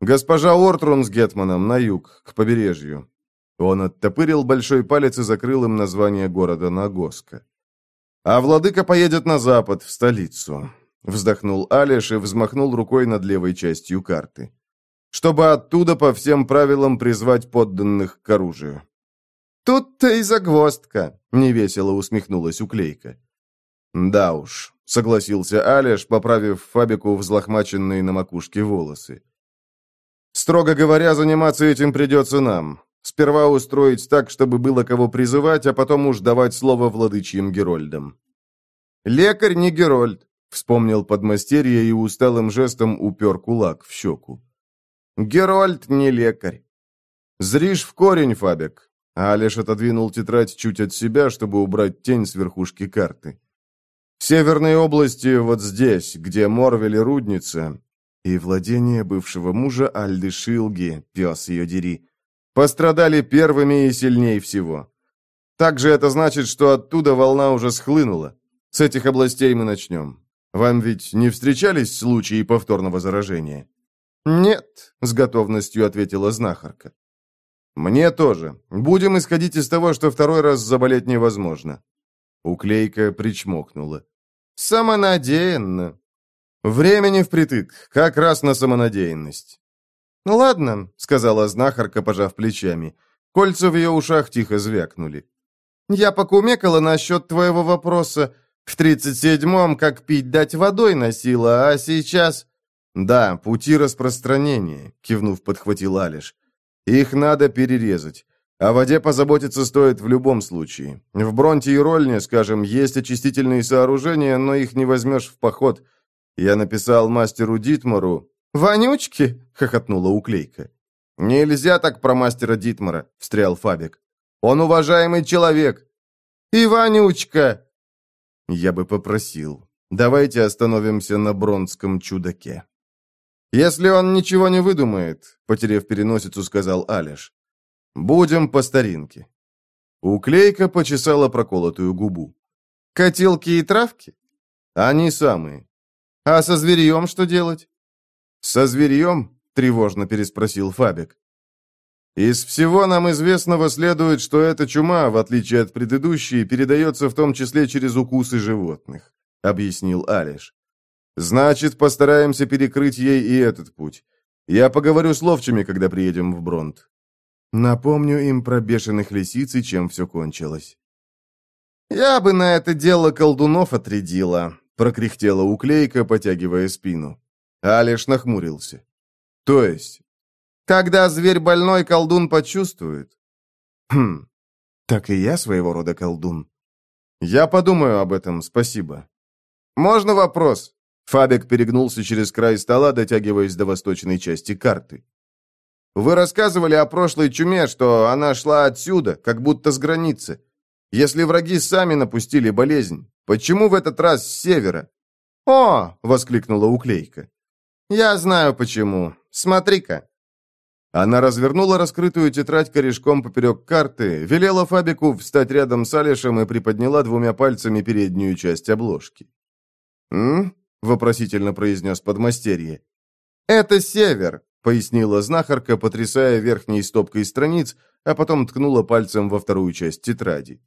Госпожа Ортрун с Гетманом на юг, к побережью. Он оттопырил большой палец и закрыл им название города Нагоска. А владыка поедет на запад, в столицу. Вздохнул Алеш и взмахнул рукой над левой частью карты. Чтобы оттуда по всем правилам призвать подданных к оружию. «Тут-то и загвоздка», — невесело усмехнулась уклейка. «Да уж», — согласился Алеш, поправив Фабику взлохмаченные на макушке волосы. «Строго говоря, заниматься этим придется нам. Сперва устроить так, чтобы было кого призывать, а потом уж давать слово владычьим Герольдам». «Лекарь не Герольд», — вспомнил подмастерье и усталым жестом упер кулак в щеку. «Герольд не лекарь». «Зришь в корень, Фабик. Алиш отодвинул тетрадь чуть от себя, чтобы убрать тень с верхушки карты. Северные области вот здесь, где Морвель и Рудница, и владение бывшего мужа Альды Шилги, пес ее дери, пострадали первыми и сильнее всего. Также это значит, что оттуда волна уже схлынула. С этих областей мы начнем. Вам ведь не встречались случаи повторного заражения? «Нет», — с готовностью ответила знахарка. «Мне тоже. Будем исходить из того, что второй раз заболеть невозможно». Уклейка причмокнула. «Самонадеянно». «Времени впритык, как раз на самонадеянность». «Ну ладно», — сказала знахарка, пожав плечами. Кольца в ее ушах тихо звякнули. «Я покумекала насчет твоего вопроса. В тридцать седьмом как пить дать водой носила, а сейчас...» «Да, пути распространения», — кивнув, подхватил Алиш. Их надо перерезать. О воде позаботиться стоит в любом случае. В Бронте и Рольне, скажем, есть очистительные сооружения, но их не возьмешь в поход. Я написал мастеру Дитмару... «Вонючки?» — хохотнула уклейка. «Нельзя так про мастера Дитмара», — встрял Фабик. «Он уважаемый человек». «И вонючка!» Я бы попросил. Давайте остановимся на бронском чудаке. «Если он ничего не выдумает», — потеряв переносицу, сказал Алиш. «Будем по старинке». Уклейка почесала проколотую губу. «Котелки и травки?» «Они самые». «А со зверьем что делать?» «Со зверьем?» — тревожно переспросил Фабик. «Из всего нам известного следует, что эта чума, в отличие от предыдущей, передается в том числе через укусы животных», — объяснил Алиш. Значит, постараемся перекрыть ей и этот путь. Я поговорю с ловчими, когда приедем в Бронт. Напомню им про бешеных лисиц и чем все кончилось. «Я бы на это дело колдунов отрядила», — прокряхтела уклейка, потягивая спину. Алиш нахмурился. «То есть?» «Когда зверь больной, колдун почувствует». «Хм, так и я своего рода колдун». «Я подумаю об этом, спасибо». «Можно вопрос?» Фабик перегнулся через край стола, дотягиваясь до восточной части карты. «Вы рассказывали о прошлой чуме, что она шла отсюда, как будто с границы. Если враги сами напустили болезнь, почему в этот раз с севера?» «О!» — воскликнула Уклейка. «Я знаю почему. Смотри-ка». Она развернула раскрытую тетрадь корешком поперек карты, велела Фабику встать рядом с Алишем и приподняла двумя пальцами переднюю часть обложки. «М? Вопросительно произнес подмастерье. «Это север», — пояснила знахарка, потрясая верхней стопкой страниц, а потом ткнула пальцем во вторую часть тетради.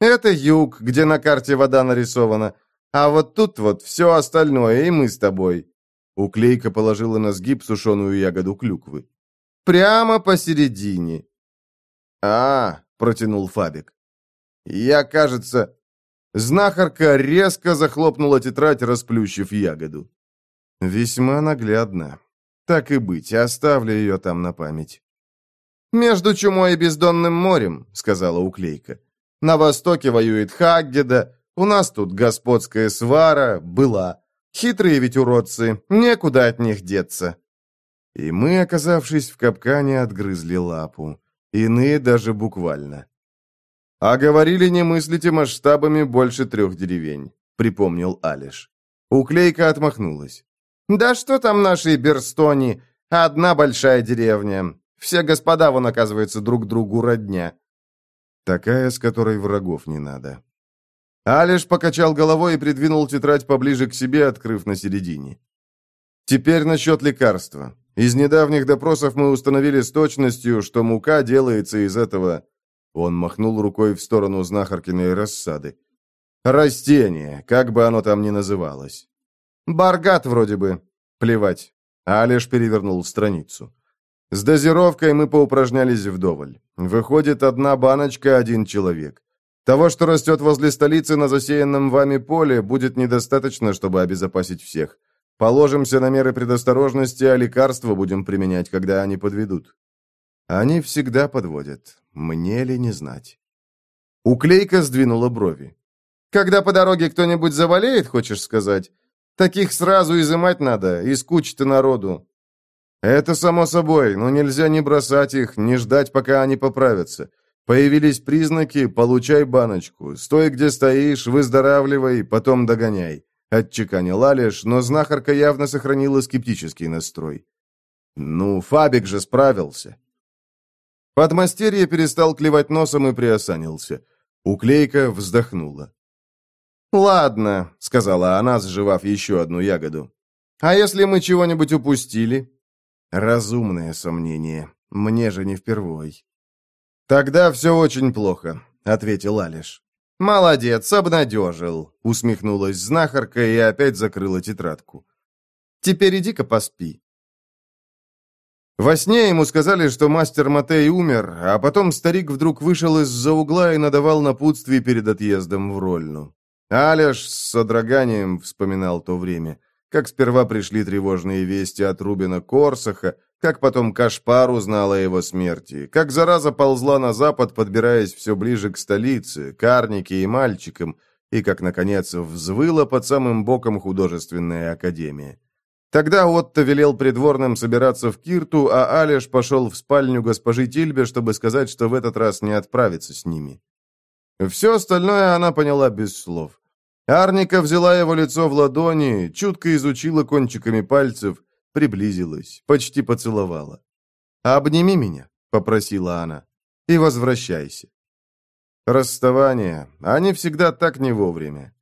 «Это юг, где на карте вода нарисована, А вот тут вот все остальное, и мы с тобой». Уклейка положила на сгиб сушеную ягоду клюквы. «Прямо посередине». «А, — протянул Фабик. «Я, кажется...» Знахарка резко захлопнула тетрадь, расплющив ягоду. «Весьма наглядно. Так и быть, оставлю ее там на память». «Между чумой и бездонным морем», — сказала Уклейка. «На востоке воюет Хаггеда, у нас тут господская свара была. Хитрые ведь уродцы, некуда от них деться». И мы, оказавшись в капкане, отгрызли лапу. Иные даже буквально. «А говорили, не мыслите масштабами больше трех деревень», — припомнил Алиш. Уклейка отмахнулась. «Да что там наши Берстони? Одна большая деревня. Все господа, вон, оказывается, друг другу родня». Такая, с которой врагов не надо. Алиш покачал головой и придвинул тетрадь поближе к себе, открыв на середине. «Теперь насчет лекарства. Из недавних допросов мы установили с точностью, что мука делается из этого...» Он махнул рукой в сторону знахаркиной рассады. «Растение, как бы оно там ни называлось». «Баргат вроде бы». «Плевать». Алиш перевернул страницу. «С дозировкой мы поупражнялись вдоволь. Выходит, одна баночка, один человек. Того, что растет возле столицы на засеянном вами поле, будет недостаточно, чтобы обезопасить всех. Положимся на меры предосторожности, а лекарства будем применять, когда они подведут. Они всегда подводят. Мне ли не знать? Уклейка сдвинула брови. Когда по дороге кто-нибудь заболеет, хочешь сказать? Таких сразу изымать надо, из кучи-то народу. Это само собой, но нельзя не бросать их, не ждать, пока они поправятся. Появились признаки, получай баночку. Стой, где стоишь, выздоравливай, потом догоняй. — отчеканил Алиш, но знахарка явно сохранила скептический настрой. «Ну, Фабик же справился». Подмастерье перестал клевать носом и приосанился. Уклейка вздохнула. «Ладно», — сказала она, сживав еще одну ягоду. «А если мы чего-нибудь упустили?» «Разумное сомнение. Мне же не впервой». «Тогда все очень плохо», — ответил Алиш. «Молодец, обнадежил», — усмехнулась знахарка и опять закрыла тетрадку. «Теперь иди-ка поспи». Во сне ему сказали, что мастер Матей умер, а потом старик вдруг вышел из-за угла и надавал напутствие перед отъездом в Рольну. Аляш с содроганием вспоминал то время, как сперва пришли тревожные вести от Рубина Корсаха, как потом Кашпар узнал о его смерти, как зараза ползла на запад, подбираясь все ближе к столице, к Арнике и мальчикам, и как, наконец, взвыла под самым боком художественная академия. Тогда Отто велел придворным собираться в Кирту, а Алеш пошел в спальню госпожи Тильбе, чтобы сказать, что в этот раз не отправится с ними. Все остальное она поняла без слов. Арника взяла его лицо в ладони, чутко изучила кончиками пальцев, приблизилась, почти поцеловала. «Обними меня», — попросила она, — «и возвращайся». Расставание, они всегда так не вовремя.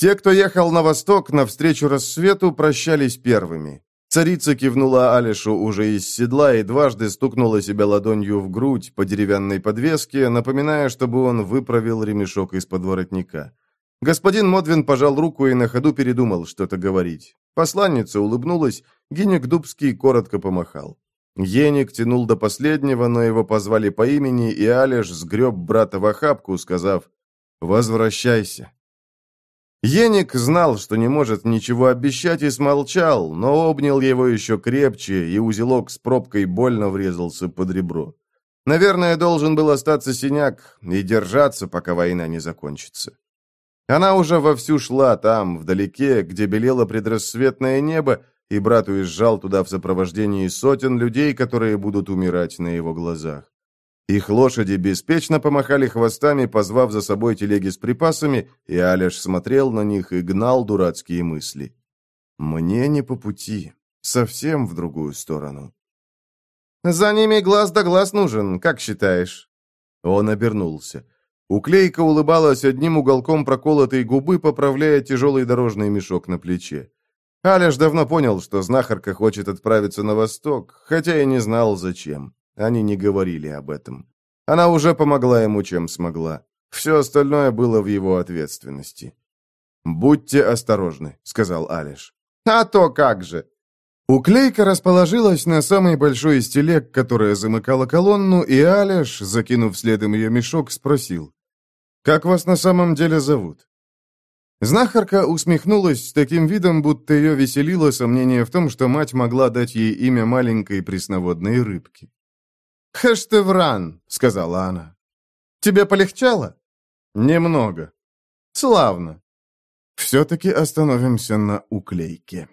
Те, кто ехал на восток, навстречу рассвету, прощались первыми. Царица кивнула Алишу уже из седла и дважды стукнула себя ладонью в грудь по деревянной подвеске, напоминая, чтобы он выправил ремешок из-под воротника. Господин Модвин пожал руку и на ходу передумал что-то говорить. Посланница улыбнулась, Гинек Дубский коротко помахал. Еник тянул до последнего, но его позвали по имени, и Алеш сгреб брата в охапку, сказав «Возвращайся». Еник знал, что не может ничего обещать, и смолчал, но обнял его еще крепче, и узелок с пробкой больно врезался под ребро. Наверное, должен был остаться синяк и держаться, пока война не закончится. Она уже вовсю шла там, вдалеке, где белело предрассветное небо, и брат уезжал туда в сопровождении сотен людей, которые будут умирать на его глазах. Их лошади беспечно помахали хвостами, позвав за собой телеги с припасами, и Алеш смотрел на них и гнал дурацкие мысли. «Мне не по пути, совсем в другую сторону». «За ними глаз да глаз нужен, как считаешь?» Он обернулся. Уклейка улыбалась одним уголком проколотой губы, поправляя тяжелый дорожный мешок на плече. Аляш давно понял, что знахарка хочет отправиться на восток, хотя и не знал, зачем. Они не говорили об этом. Она уже помогла ему, чем смогла. Все остальное было в его ответственности. «Будьте осторожны», — сказал Алиш. «А то как же!» Уклейка расположилась на самой большой из телег, которая замыкала колонну, и Алиш, закинув следом ее мешок, спросил. «Как вас на самом деле зовут?» Знахарка усмехнулась с таким видом, будто ее веселило сомнение в том, что мать могла дать ей имя маленькой пресноводной рыбки. «Хэштевран», — сказала она. «Тебе полегчало?» «Немного». «Славно». «Все-таки остановимся на уклейке».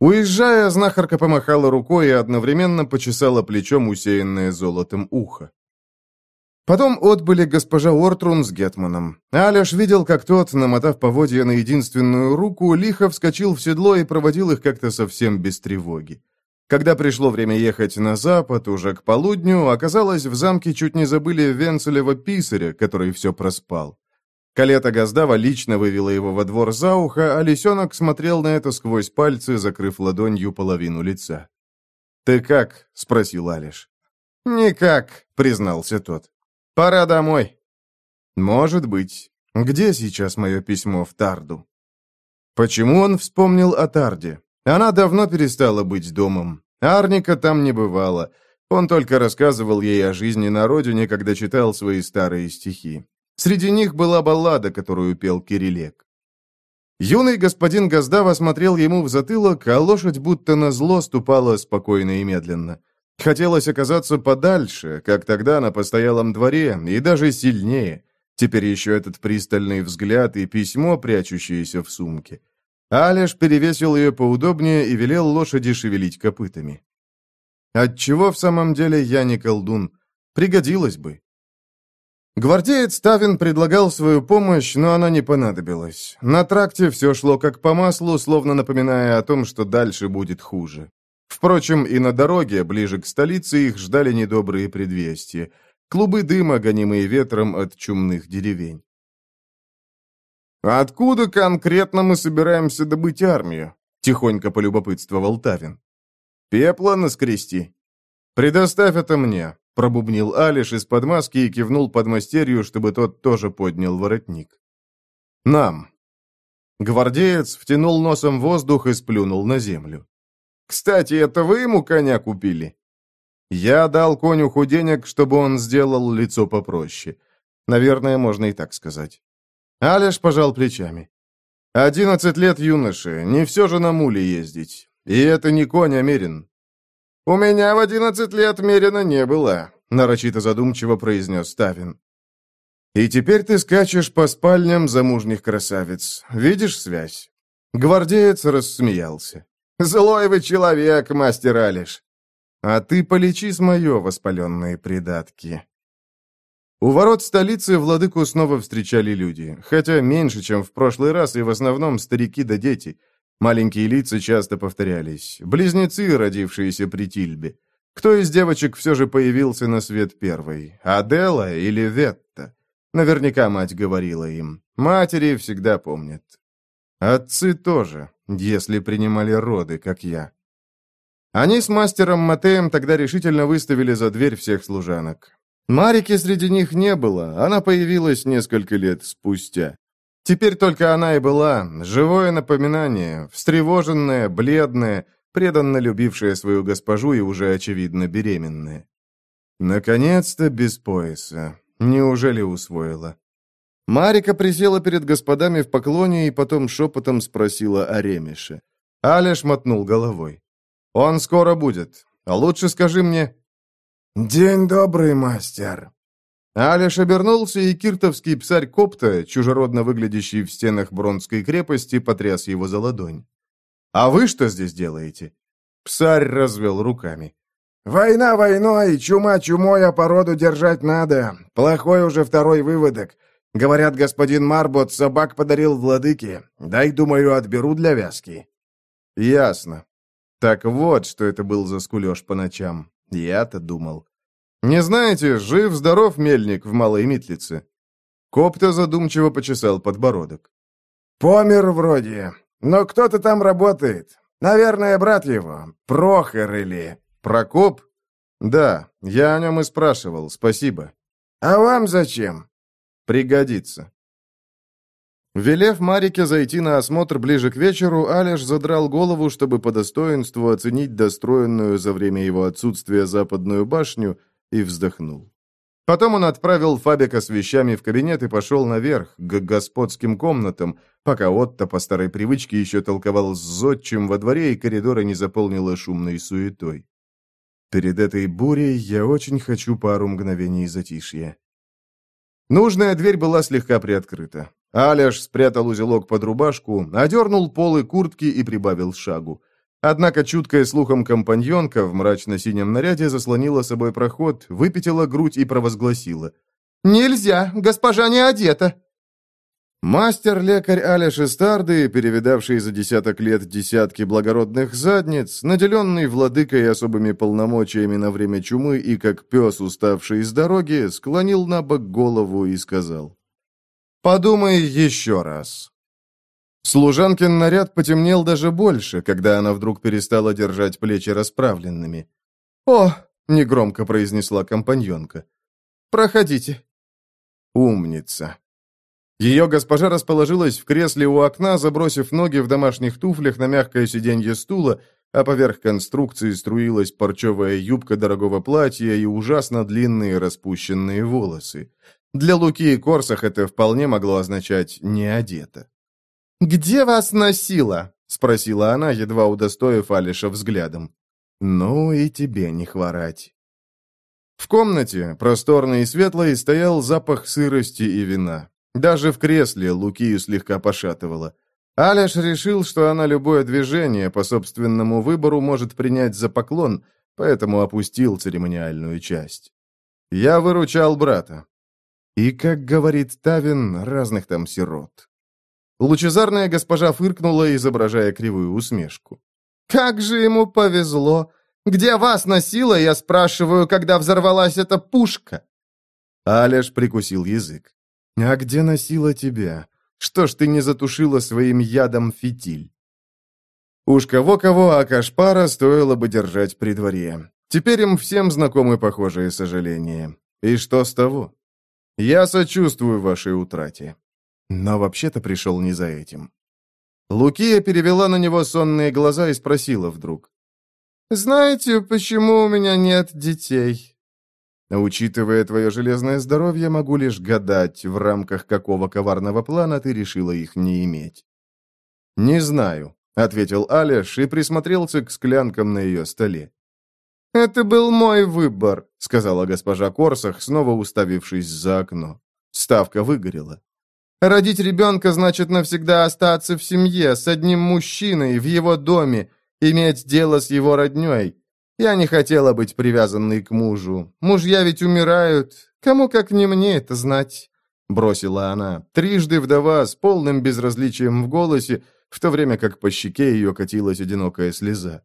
Уезжая, знахарка помахала рукой и одновременно почесала плечом усеянное золотом ухо. Потом отбыли госпожа Ортрун с Гетманом. Аляш видел, как тот, намотав поводья на единственную руку, лихо вскочил в седло и проводил их как-то совсем без тревоги. Когда пришло время ехать на запад, уже к полудню, оказалось, в замке чуть не забыли Венцелева писаря, который все проспал. Калета Газдава лично вывела его во двор за ухо, а лисенок смотрел на это сквозь пальцы, закрыв ладонью половину лица. «Ты как?» — спросил Алиш. «Никак», — признался тот. Пора домой. Может быть. Где сейчас мое письмо в Тарду? Почему он вспомнил о Тарде? Она давно перестала быть домом. Арника там не бывало. Он только рассказывал ей о жизни на родине, когда читал свои старые стихи. Среди них была баллада, которую пел Кирилек. Юный господин Газдава смотрел ему в затылок, а лошадь будто на зло ступала спокойно и медленно. Хотелось оказаться подальше, как тогда на постоялом дворе, и даже сильнее. Теперь еще этот пристальный взгляд и письмо, прячущееся в сумке. Алеш перевесил ее поудобнее и велел лошади шевелить копытами. Отчего в самом деле я не колдун? Пригодилось бы. Гвардеец Тавин предлагал свою помощь, но она не понадобилась. На тракте все шло как по маслу, словно напоминая о том, что дальше будет хуже. Впрочем, и на дороге, ближе к столице, их ждали недобрые предвестия. Клубы дыма, гонимые ветром от чумных деревень. Откуда конкретно мы собираемся добыть армию?» — тихонько полюбопытствовал Тавин. «Пепла наскрести». «Предоставь это мне», — пробубнил Алиш из-под маски и кивнул подмастерью, чтобы тот тоже поднял воротник. «Нам». Гвардеец втянул носом воздух и сплюнул на землю. Кстати, это вы ему коня купили?» Я дал конюху денег, чтобы он сделал лицо попроще. Наверное, можно и так сказать. Алеш пожал плечами. «Одиннадцать лет юноши, не все же на муле ездить. И это не конь, а мерин». «У меня в одиннадцать лет мерина не было», — нарочито задумчиво произнес Ставин. «И теперь ты скачешь по спальням замужних красавиц. Видишь связь?» Гвардеец рассмеялся. Злой вы человек, мастер Алиш. А ты полечи с мое воспаленные придатки. У ворот столицы владыку снова встречали люди, хотя меньше, чем в прошлый раз, и в основном старики да дети. Маленькие лица часто повторялись. Близнецы, родившиеся при Тильбе. Кто из девочек все же появился на свет первой? Адела или Ветта? Наверняка мать говорила им. Матери всегда помнят. Отцы тоже если принимали роды, как я. Они с мастером Матеем тогда решительно выставили за дверь всех служанок. Марики среди них не было, она появилась несколько лет спустя. Теперь только она и была, живое напоминание, встревоженная, бледная, преданно любившая свою госпожу и уже, очевидно, беременная. Наконец-то без пояса. Неужели усвоила? Марика присела перед господами в поклоне и потом шепотом спросила о Ремеше. Аля мотнул головой. «Он скоро будет. А лучше скажи мне...» «День добрый, мастер!» Алиш обернулся, и киртовский псарь Копта, чужеродно выглядящий в стенах Бронской крепости, потряс его за ладонь. «А вы что здесь делаете?» Псарь развел руками. «Война войной, чума чумой, а породу держать надо. Плохой уже второй выводок. Говорят, господин Марбот собак подарил владыке. Дай, думаю, отберу для вязки». «Ясно. Так вот, что это был за скулеж по ночам. Я-то думал. Не знаете, жив-здоров мельник в Малой Митлице?» Копта задумчиво почесал подбородок. «Помер вроде. Но кто-то там работает. Наверное, брат его. Прохор или...» «Прокоп?» «Да, я о нем и спрашивал. Спасибо». «А вам зачем?» Пригодится. Велев Марике зайти на осмотр ближе к вечеру, Алеш задрал голову, чтобы по достоинству оценить достроенную за время его отсутствия западную башню, и вздохнул. Потом он отправил Фабика с вещами в кабинет и пошел наверх, к господским комнатам, пока Отто по старой привычке еще толковал с зодчим во дворе и коридоры не заполнило шумной суетой. Перед этой бурей я очень хочу пару мгновений затишья. Нужная дверь была слегка приоткрыта. Аляш спрятал узелок под рубашку, одернул полы куртки и прибавил шагу. Однако чуткая слухом компаньонка в мрачно-синем наряде заслонила собой проход, выпятила грудь и провозгласила. «Нельзя! Госпожа не одета!» Мастер-лекарь Аля Шестарды, перевидавший за десяток лет десятки благородных задниц, наделенный владыкой особыми полномочиями на время чумы и как пес, уставший с дороги, склонил на бок голову и сказал. «Подумай еще раз». Служанкин наряд потемнел даже больше, когда она вдруг перестала держать плечи расправленными. «О!» — негромко произнесла компаньонка. «Проходите». «Умница». Ее госпожа расположилась в кресле у окна, забросив ноги в домашних туфлях на мягкое сиденье стула, а поверх конструкции струилась парчевая юбка дорогого платья и ужасно длинные распущенные волосы. Для Луки и Корсах это вполне могло означать «не одета». «Где вас носило?» — спросила она, едва удостоив Алиша взглядом. «Ну и тебе не хворать». В комнате, просторной и светлой, стоял запах сырости и вина. Даже в кресле Лукию слегка пошатывало. Аляш решил, что она любое движение по собственному выбору может принять за поклон, поэтому опустил церемониальную часть. Я выручал брата. И, как говорит Тавин, разных там сирот. Лучезарная госпожа фыркнула, изображая кривую усмешку. «Как же ему повезло! Где вас носило, я спрашиваю, когда взорвалась эта пушка?» Аляш прикусил язык. «А где носила тебя? Что ж ты не затушила своим ядом фитиль?» Уж кого-кого, а Кашпара стоило бы держать при дворе. Теперь им всем знакомы похожие сожаления. И что с того? Я сочувствую вашей утрате. Но вообще-то пришел не за этим. Лукия перевела на него сонные глаза и спросила вдруг. «Знаете, почему у меня нет детей?» Учитывая твое железное здоровье, могу лишь гадать, в рамках какого коварного плана ты решила их не иметь. «Не знаю», — ответил Алеш и присмотрелся к склянкам на ее столе. «Это был мой выбор», — сказала госпожа Корсах, снова уставившись за окно. Ставка выгорела. «Родить ребенка значит навсегда остаться в семье, с одним мужчиной, в его доме, иметь дело с его родней. Я не хотела быть привязанной к мужу. Мужья ведь умирают. Кому как не мне это знать?» Бросила она, трижды вдова с полным безразличием в голосе, в то время как по щеке ее катилась одинокая слеза.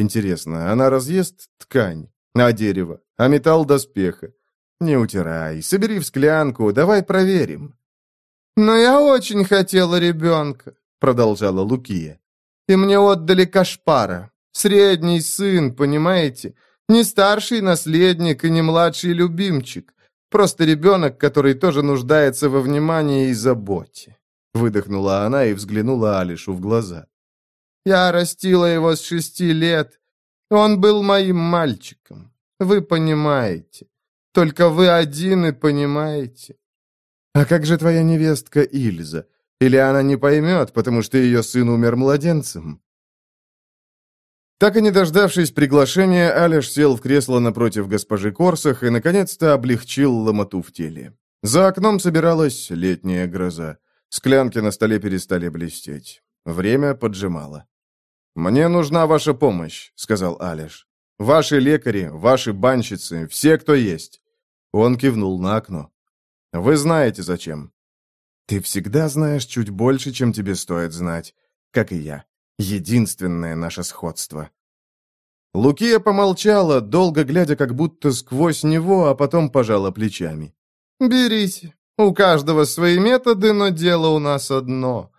Интересно, она разъест ткань, а дерево, а металл доспеха? Не утирай, собери в склянку, давай проверим. «Но я очень хотела ребенка», — продолжала Лукия. «И мне отдали Кашпара. Средний сын, понимаете? Не старший наследник и не младший любимчик. Просто ребенок, который тоже нуждается во внимании и заботе. Выдохнула она и взглянула Алишу в глаза. Я растила его с шести лет. Он был моим мальчиком. Вы понимаете. Только вы один и понимаете. А как же твоя невестка Ильза? Или она не поймет, потому что ее сын умер младенцем? Так и не дождавшись приглашения, Алеш сел в кресло напротив госпожи Корсах и, наконец-то, облегчил ломоту в теле. За окном собиралась летняя гроза. Склянки на столе перестали блестеть. Время поджимало. «Мне нужна ваша помощь», — сказал Алеш. «Ваши лекари, ваши банщицы, все, кто есть». Он кивнул на окно. «Вы знаете, зачем». «Ты всегда знаешь чуть больше, чем тебе стоит знать, как и я». Единственное наше сходство. Лукия помолчала, долго глядя как будто сквозь него, а потом пожала плечами. «Берите. У каждого свои методы, но дело у нас одно.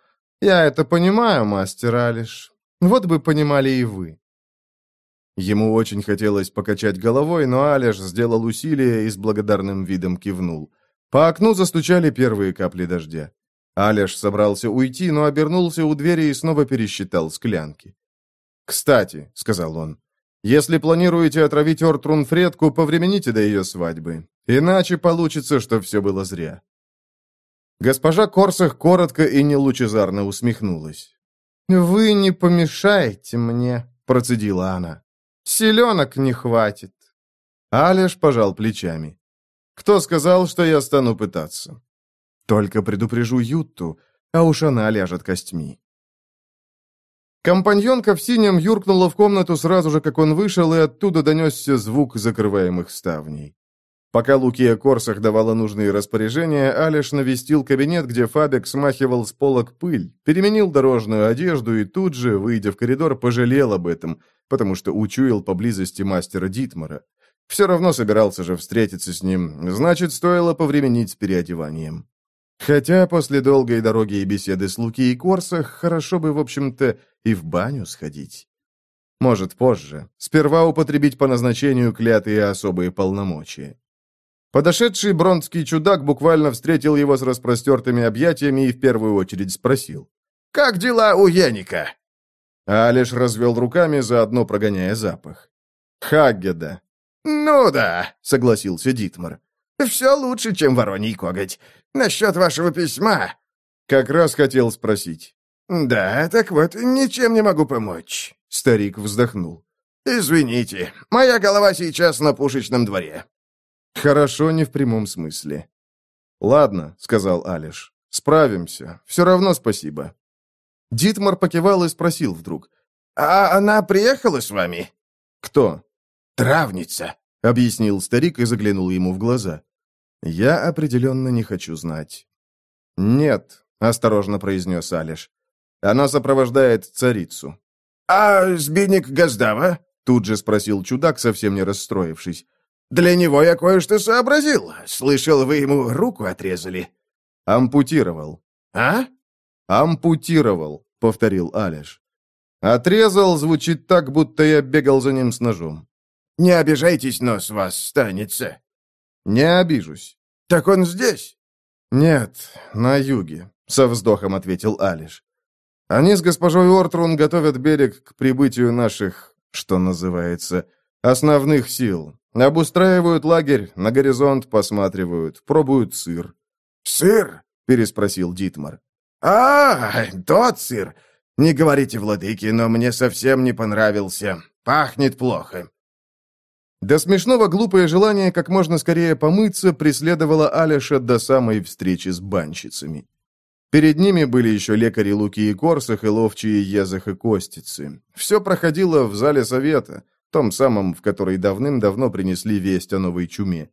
Я это понимаю, мастер Алиш. Вот бы понимали и вы». Ему очень хотелось покачать головой, но Алиш сделал усилие и с благодарным видом кивнул. По окну застучали первые капли дождя. Алеш собрался уйти, но обернулся у двери и снова пересчитал склянки. «Кстати», — сказал он, — «если планируете отравить Ортрун Фредку, повремените до ее свадьбы. Иначе получится, что все было зря». Госпожа Корсах коротко и нелучезарно усмехнулась. «Вы не помешаете мне», — процедила она. «Селенок не хватит». Алеш пожал плечами. «Кто сказал, что я стану пытаться?» «Только предупрежу Ютту, а уж она ляжет костьми». Компаньонка в синем юркнула в комнату сразу же, как он вышел, и оттуда донесся звук закрываемых ставней. Пока Лукия Корсах давала нужные распоряжения, Алиш навестил кабинет, где Фабик смахивал с полок пыль, переменил дорожную одежду и тут же, выйдя в коридор, пожалел об этом, потому что учуял поблизости мастера Дитмара. Все равно собирался же встретиться с ним, значит, стоило повременить с переодеванием. Хотя после долгой дороги и беседы с Луки и Корсах хорошо бы, в общем-то, и в баню сходить. Может, позже. Сперва употребить по назначению клятые особые полномочия. Подошедший бронский чудак буквально встретил его с распростертыми объятиями и в первую очередь спросил. «Как дела у Еника?» Алиш развел руками, заодно прогоняя запах. «Хаггеда». «Ну да», — согласился Дитмар. «Все лучше, чем вороний коготь. Насчет вашего письма...» «Как раз хотел спросить». «Да, так вот, ничем не могу помочь», — старик вздохнул. «Извините, моя голова сейчас на пушечном дворе. Хорошо, не в прямом смысле. Ладно, сказал Алиш. Справимся. Все равно спасибо. Дитмар покивал и спросил вдруг. «А она приехала с вами?» «Кто?» «Травница», — объяснил старик и заглянул ему в глаза. «Я определенно не хочу знать». «Нет», — осторожно произнес Алиш. «Она сопровождает царицу». «А Збинник Газдава?» — тут же спросил чудак, совсем не расстроившись. Для него я кое-что сообразил. Слышал, вы ему руку отрезали». «Ампутировал». «А?» «Ампутировал», — повторил Алиш. «Отрезал» звучит так, будто я бегал за ним с ножом. «Не обижайтесь, но с вас станется». «Не обижусь». «Так он здесь?» «Нет, на юге», — со вздохом ответил Алиш. «Они с госпожой Ортрун готовят берег к прибытию наших, что называется, основных сил. Обустраивают лагерь, на горизонт посматривают, пробуют сыр. «Сыр?» — переспросил Дитмар. «А, тот сыр! Не говорите, владыки, но мне совсем не понравился. Пахнет плохо». До смешного глупое желание как можно скорее помыться преследовало Алиша до самой встречи с банщицами. Перед ними были еще лекари Луки и Корсах и ловчие Езах и Костицы. Все проходило в зале совета — том самом, в который давным-давно принесли весть о новой чуме.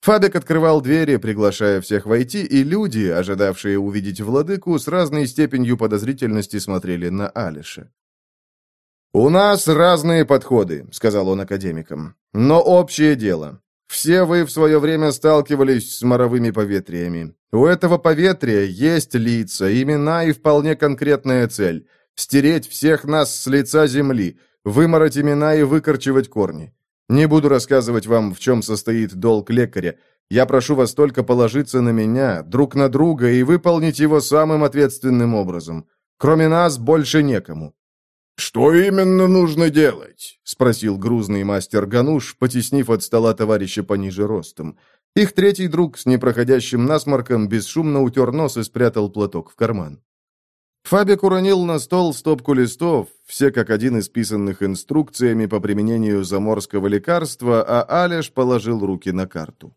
Фабик открывал двери, приглашая всех войти, и люди, ожидавшие увидеть владыку, с разной степенью подозрительности смотрели на Алиша. «У нас разные подходы», — сказал он академикам, — «но общее дело. Все вы в свое время сталкивались с моровыми поветриями. У этого поветрия есть лица, имена и вполне конкретная цель — стереть всех нас с лица земли, вымороть имена и выкорчевать корни. Не буду рассказывать вам, в чем состоит долг лекаря. Я прошу вас только положиться на меня, друг на друга, и выполнить его самым ответственным образом. Кроме нас больше некому». «Что именно нужно делать?» — спросил грузный мастер Гануш, потеснив от стола товарища пониже ростом. Их третий друг с непроходящим насморком бесшумно утер нос и спрятал платок в карман. Фабик уронил на стол стопку листов, все как один исписанных инструкциями по применению заморского лекарства, а Алеш положил руки на карту.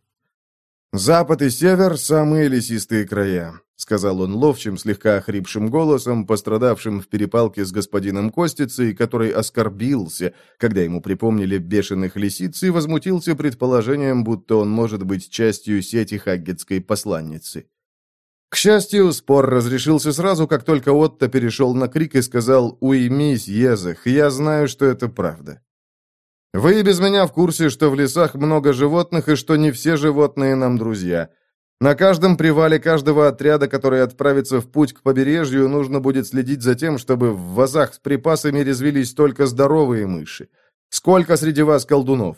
«Запад и север — самые лесистые края», — сказал он ловчим, слегка охрипшим голосом, пострадавшим в перепалке с господином Костицей, который оскорбился, когда ему припомнили бешеных лисиц и возмутился предположением, будто он может быть частью сети хаггетской посланницы. К счастью, спор разрешился сразу, как только Отто перешел на крик и сказал «Уймись, Езах, я знаю, что это правда». Вы без меня в курсе, что в лесах много животных и что не все животные нам друзья. На каждом привале каждого отряда, который отправится в путь к побережью, нужно будет следить за тем, чтобы в вазах с припасами резвились только здоровые мыши. Сколько среди вас колдунов?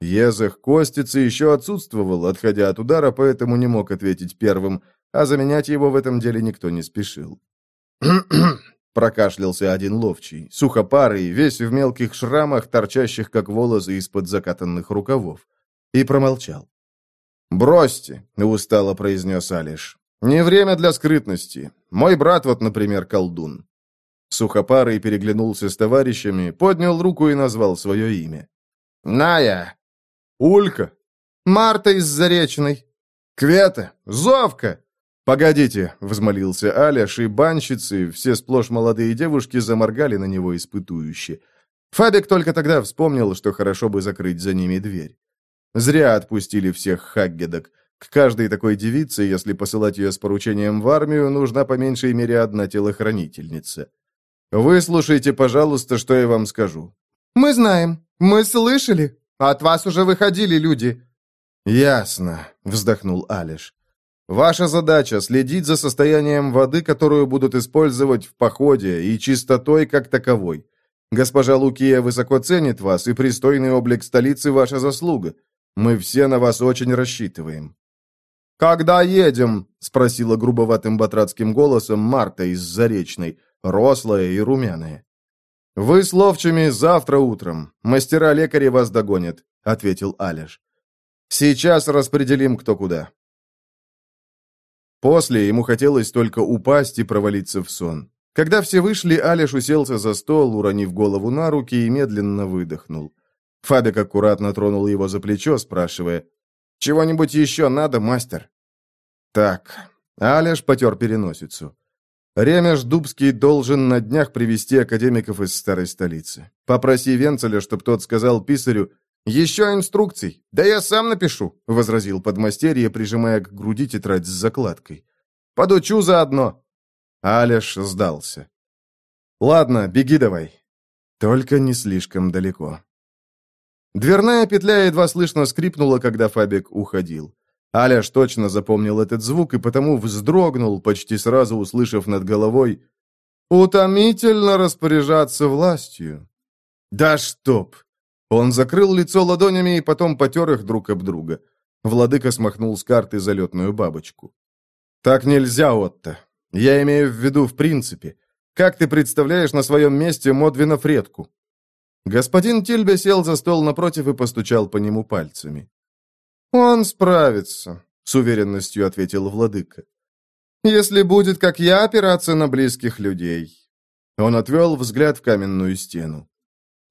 Езах Костицы еще отсутствовал, отходя от удара, поэтому не мог ответить первым – а заменять его в этом деле никто не спешил. прокашлялся один ловчий, сухопарый, весь в мелких шрамах, торчащих как волосы из-под закатанных рукавов, и промолчал. «Бросьте», — устало произнес Алиш. «Не время для скрытности. Мой брат вот, например, колдун». Сухопарый переглянулся с товарищами, поднял руку и назвал свое имя. «Ная!» «Улька!» «Марта из Заречной!» «Квета! Зовка!» «Погодите!» — взмолился Аляш, и банщицы, все сплошь молодые девушки, заморгали на него испытующе. Фабик только тогда вспомнил, что хорошо бы закрыть за ними дверь. Зря отпустили всех хаггедок. К каждой такой девице, если посылать ее с поручением в армию, нужна по меньшей мере одна телохранительница. Выслушайте, пожалуйста, что я вам скажу. Мы знаем. Мы слышали. От вас уже выходили люди. Ясно, вздохнул Алиш. Ваша задача — следить за состоянием воды, которую будут использовать в походе, и чистотой как таковой. Госпожа Лукия высоко ценит вас, и пристойный облик столицы — ваша заслуга. Мы все на вас очень рассчитываем». «Когда едем?» — спросила грубоватым батрацким голосом Марта из Заречной, рослая и румяная. «Вы с ловчими завтра утром. Мастера-лекари вас догонят», — ответил Алеш. «Сейчас распределим кто куда». После ему хотелось только упасть и провалиться в сон. Когда все вышли, Алеш уселся за стол, уронив голову на руки и медленно выдохнул. Фабик аккуратно тронул его за плечо, спрашивая, «Чего-нибудь еще надо, мастер?» «Так». Алеш потер переносицу. Ремеш Дубский должен на днях привести академиков из старой столицы. Попроси Венцеля, чтоб тот сказал писарю, «Еще инструкций! Да я сам напишу!» — возразил подмастерье, прижимая к груди тетрадь с закладкой. «Подучу заодно!» Алеш сдался. «Ладно, беги давай. Только не слишком далеко». Дверная петля едва слышно скрипнула, когда Фабик уходил. Аляш точно запомнил этот звук и потому вздрогнул, почти сразу услышав над головой «Утомительно распоряжаться властью». «Да чтоб!» Он закрыл лицо ладонями и потом потер их друг об друга. Владыка смахнул с карты залетную бабочку. «Так нельзя, Отто. Я имею в виду в принципе. Как ты представляешь на своем месте Модвина Фредку?» Господин Тильбе сел за стол напротив и постучал по нему пальцами. «Он справится», — с уверенностью ответил владыка. «Если будет, как я, опираться на близких людей». Он отвел взгляд в каменную стену.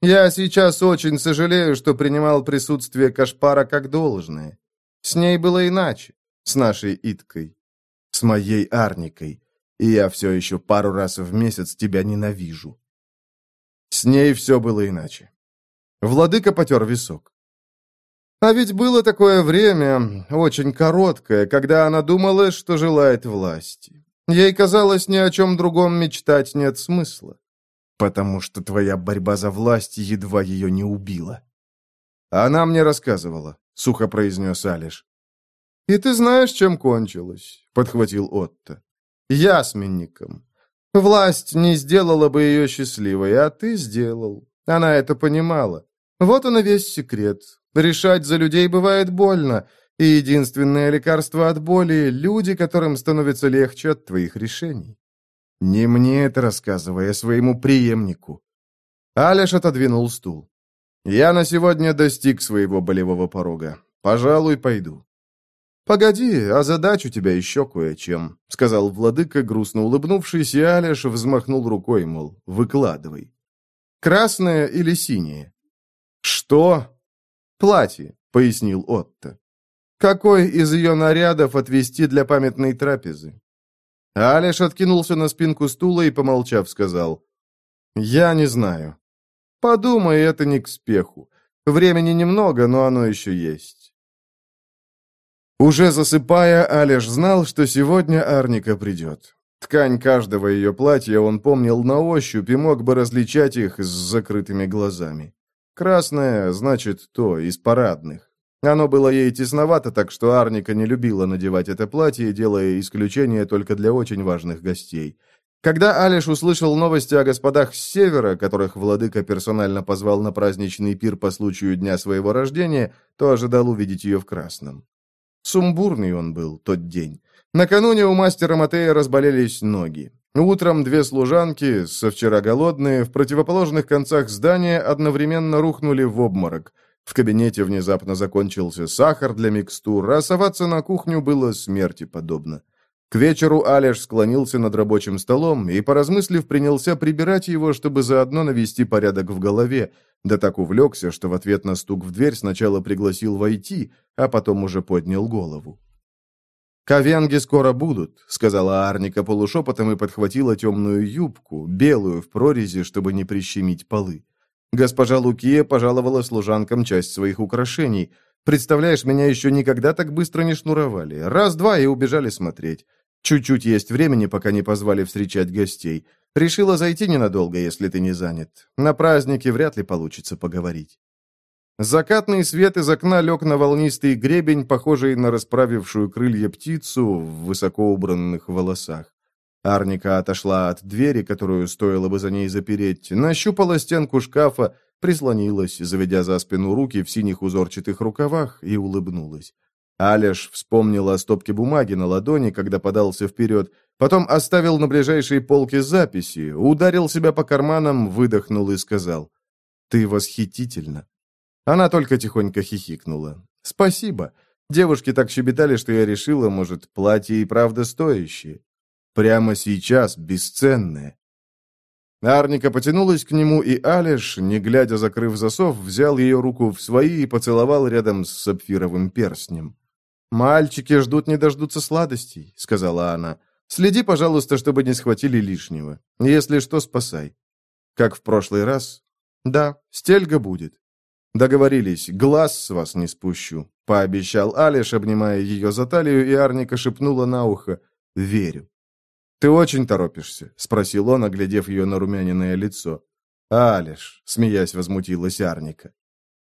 «Я сейчас очень сожалею, что принимал присутствие Кашпара как должное. С ней было иначе, с нашей Иткой, с моей Арникой, и я все еще пару раз в месяц тебя ненавижу». С ней все было иначе. Владыка потер висок. А ведь было такое время, очень короткое, когда она думала, что желает власти. Ей казалось, ни о чем другом мечтать нет смысла. Потому что твоя борьба за власть едва ее не убила. Она мне рассказывала, сухо произнес Алиш. «И ты знаешь, чем кончилось?» — подхватил Отто. «Ясменником. Власть не сделала бы ее счастливой, а ты сделал. Она это понимала. Вот он и весь секрет. Решать за людей бывает больно, и единственное лекарство от боли — люди, которым становится легче от твоих решений. Не мне это рассказывай, а своему преемнику. Алеш отодвинул стул. Я на сегодня достиг своего болевого порога. Пожалуй, пойду. «Погоди, а задачу тебя еще кое-чем», — сказал владыка, грустно улыбнувшись, и Алеш взмахнул рукой, мол, выкладывай. «Красное или синее?» «Что?» «Платье», — пояснил Отто. «Какой из ее нарядов отвести для памятной трапезы?» Алеш откинулся на спинку стула и, помолчав, сказал. «Я не знаю. Подумай, это не к спеху. Времени немного, но оно еще есть». Уже засыпая, Алеш знал, что сегодня Арника придет. Ткань каждого ее платья он помнил на ощупь и мог бы различать их с закрытыми глазами. Красное, значит, то, из парадных. Оно было ей тесновато, так что Арника не любила надевать это платье, делая исключение только для очень важных гостей. Когда Алиш услышал новости о господах с севера, которых владыка персонально позвал на праздничный пир по случаю дня своего рождения, то ожидал увидеть ее в красном. Сумбурный он был тот день. Накануне у мастера Матея разболелись ноги. Утром две служанки, со вчера голодные, в противоположных концах здания одновременно рухнули в обморок. В кабинете внезапно закончился сахар для микстур, а соваться на кухню было смерти подобно. К вечеру Алеш склонился над рабочим столом и, поразмыслив, принялся прибирать его, чтобы заодно навести порядок в голове, да так увлекся, что в ответ на стук в дверь сначала пригласил войти, а потом уже поднял голову. «Ковенги скоро будут», — сказала Арника полушепотом и подхватила темную юбку, белую в прорези, чтобы не прищемить полы. Госпожа Лукия пожаловала служанкам часть своих украшений. Представляешь, меня еще никогда так быстро не шнуровали. Раз-два и убежали смотреть. Чуть-чуть есть времени, пока не позвали встречать гостей. Решила зайти ненадолго, если ты не занят. На празднике вряд ли получится поговорить. Закатный свет из окна лег на волнистый гребень, похожий на расправившую крылья птицу в высоко убранных волосах. Арника отошла от двери, которую стоило бы за ней запереть, нащупала стенку шкафа, прислонилась, заведя за спину руки в синих узорчатых рукавах, и улыбнулась. Алеш вспомнил о стопке бумаги на ладони, когда подался вперед, потом оставил на ближайшей полке записи, ударил себя по карманам, выдохнул и сказал «Ты восхитительна». Она только тихонько хихикнула. «Спасибо. Девушки так щебетали, что я решила, может, платье и правда стоящее. Прямо сейчас бесценное». Арника потянулась к нему, и Алиш, не глядя закрыв засов, взял ее руку в свои и поцеловал рядом с сапфировым перстнем. «Мальчики ждут не дождутся сладостей», — сказала она. «Следи, пожалуйста, чтобы не схватили лишнего. Если что, спасай». «Как в прошлый раз?» «Да, стельга будет». «Договорились, глаз с вас не спущу», — пообещал Алиш, обнимая ее за талию, и Арника шепнула на ухо «Верю». «Ты очень торопишься?» — спросил он, оглядев ее нарумяненное лицо. «Алиш», — смеясь, возмутилась Арника.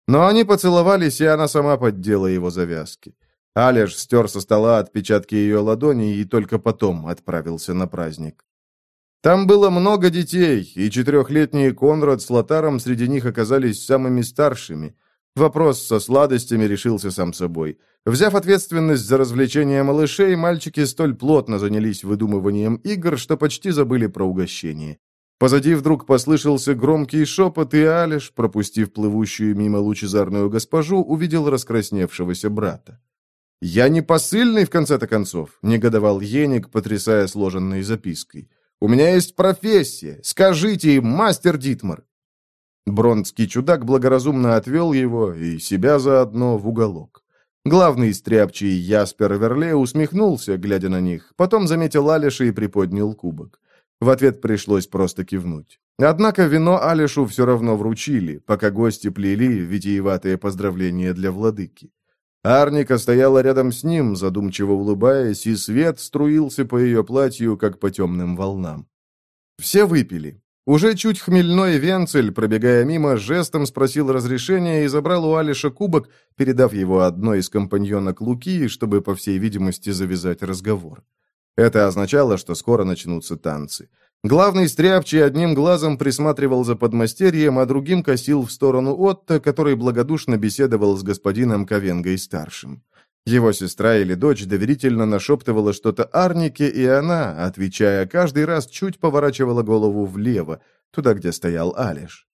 Но они поцеловались, и она сама поддела его завязки. Алиш стер со стола отпечатки ее ладоней и только потом отправился на праздник. Там было много детей, и четырехлетний Конрад с Лотаром среди них оказались самыми старшими. Вопрос со сладостями решился сам собой. Взяв ответственность за развлечение малышей, мальчики столь плотно занялись выдумыванием игр, что почти забыли про угощение. Позади вдруг послышался громкий шепот, и Алиш, пропустив плывущую мимо лучезарную госпожу, увидел раскрасневшегося брата. «Я не посыльный, в конце-то концов», — негодовал Еник, потрясая сложенной запиской. У меня есть профессия. Скажите им, мастер Дитмар!» Бронский чудак благоразумно отвел его и себя заодно в уголок. Главный стряпчий Яспер Верле усмехнулся, глядя на них, потом заметил Алиша и приподнял кубок. В ответ пришлось просто кивнуть. Однако вино Алишу все равно вручили, пока гости плели витиеватые поздравления для владыки. Арника стояла рядом с ним, задумчиво улыбаясь, и свет струился по ее платью, как по темным волнам. Все выпили. Уже чуть хмельной Венцель, пробегая мимо, жестом спросил разрешения и забрал у Алиша кубок, передав его одной из компаньонок Луки, чтобы, по всей видимости, завязать разговор. Это означало, что скоро начнутся танцы. Главный стряпчий одним глазом присматривал за подмастерьем, а другим косил в сторону Отто, который благодушно беседовал с господином Ковенгой-старшим. Его сестра или дочь доверительно нашептывала что-то Арнике, и она, отвечая, каждый раз чуть поворачивала голову влево, туда, где стоял Алиш.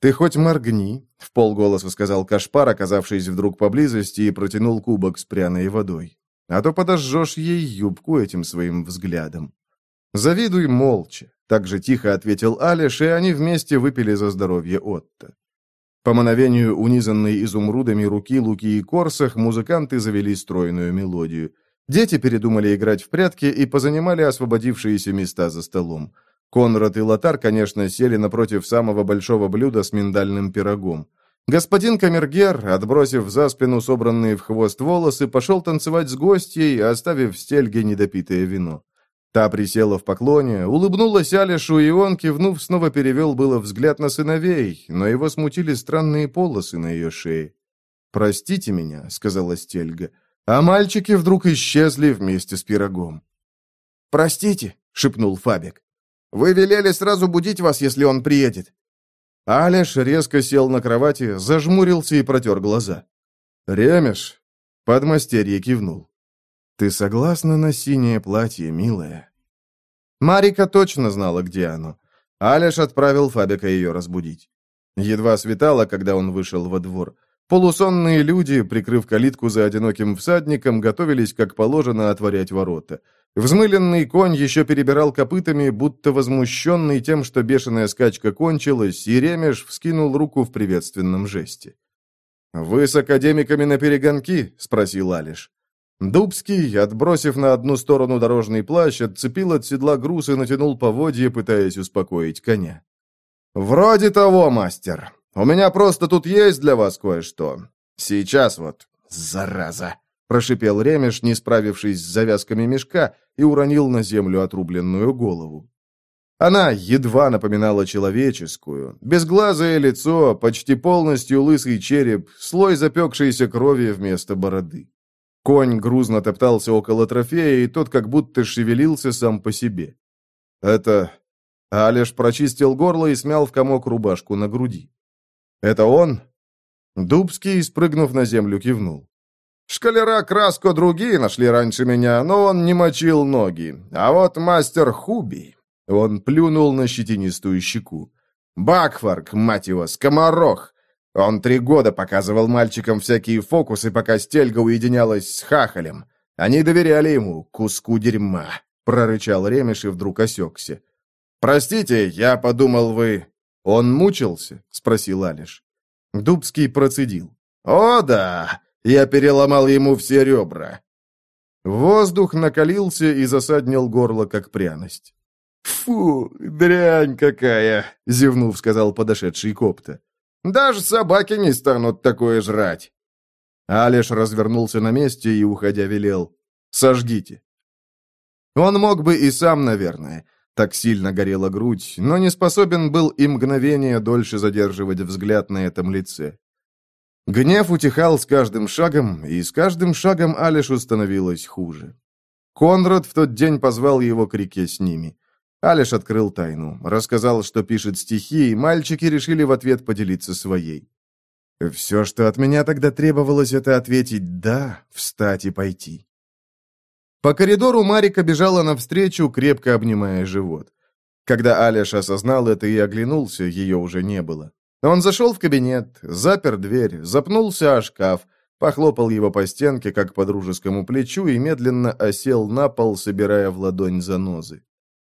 «Ты хоть моргни», — в полголоса сказал Кашпар, оказавшись вдруг поблизости, и протянул кубок с пряной водой. «А то подожжешь ей юбку этим своим взглядом». «Завидуй молча», — так же тихо ответил Алиш, и они вместе выпили за здоровье Отто. По мановению унизанной изумрудами руки Луки и Корсах музыканты завели стройную мелодию. Дети передумали играть в прятки и позанимали освободившиеся места за столом. Конрад и Лотар, конечно, сели напротив самого большого блюда с миндальным пирогом. Господин Камергер, отбросив за спину собранные в хвост волосы, пошел танцевать с гостьей, оставив в стельге недопитое вино. Та присела в поклоне, улыбнулась Алишу, и он, кивнув, снова перевел было взгляд на сыновей, но его смутили странные полосы на ее шее. «Простите меня», — сказала Стельга, а мальчики вдруг исчезли вместе с пирогом. «Простите», — шепнул Фабик. «Вы велели сразу будить вас, если он приедет». Алиш резко сел на кровати, зажмурился и протер глаза. «Ремеш?» Подмастерье кивнул. Ты согласна на синее платье, милая?» Марика точно знала, где оно. Алеш отправил Фабика ее разбудить. Едва светало, когда он вышел во двор. Полусонные люди, прикрыв калитку за одиноким всадником, готовились, как положено, отворять ворота. Взмыленный конь еще перебирал копытами, будто возмущенный тем, что бешеная скачка кончилась, и Ремеш вскинул руку в приветственном жесте. «Вы с академиками на перегонки?» — спросил Алиш. Дубский, отбросив на одну сторону дорожный плащ, отцепил от седла груз и натянул поводье, пытаясь успокоить коня. «Вроде того, мастер. У меня просто тут есть для вас кое-что. Сейчас вот, зараза!» Прошипел Ремеш, не справившись с завязками мешка, и уронил на землю отрубленную голову. Она едва напоминала человеческую. Безглазое лицо, почти полностью лысый череп, слой запекшейся крови вместо бороды. Конь грузно топтался около трофея, и тот как будто шевелился сам по себе. «Это...» Алеш прочистил горло и смял в комок рубашку на груди. «Это он?» Дубский, спрыгнув на землю, кивнул. «Шкалера Краско другие нашли раньше меня, но он не мочил ноги. А вот мастер Хуби...» Он плюнул на щетинистую щеку. «Бакфарк, мать его, скоморох! Он три года показывал мальчикам всякие фокусы, пока стельга уединялась с хахалем. Они доверяли ему, куску дерьма», — прорычал Ремеш и вдруг осекся. «Простите, я подумал, вы...» «Он мучился?» — спросил Алиш. Дубский процедил. «О, да! Я переломал ему все ребра!» Воздух накалился и засаднил горло, как пряность. «Фу, дрянь какая!» — зевнув, сказал подошедший копта. «Даже собаки не станут такое жрать!» Алиш развернулся на месте и, уходя, велел. «Сожгите!» Он мог бы и сам, наверное, так сильно горела грудь, но не способен был и мгновение дольше задерживать взгляд на этом лице. Гнев утихал с каждым шагом, и с каждым шагом Алишу становилось хуже. Конрад в тот день позвал его к реке с ними. Алиш открыл тайну, рассказал, что пишет стихи, и мальчики решили в ответ поделиться своей. Все, что от меня тогда требовалось, это ответить «да», встать и пойти. По коридору Марика бежала навстречу, крепко обнимая живот. Когда Алиш осознал это и оглянулся, ее уже не было. Он зашел в кабинет, запер дверь, запнулся о шкаф, похлопал его по стенке, как по дружескому плечу, и медленно осел на пол, собирая в ладонь занозы.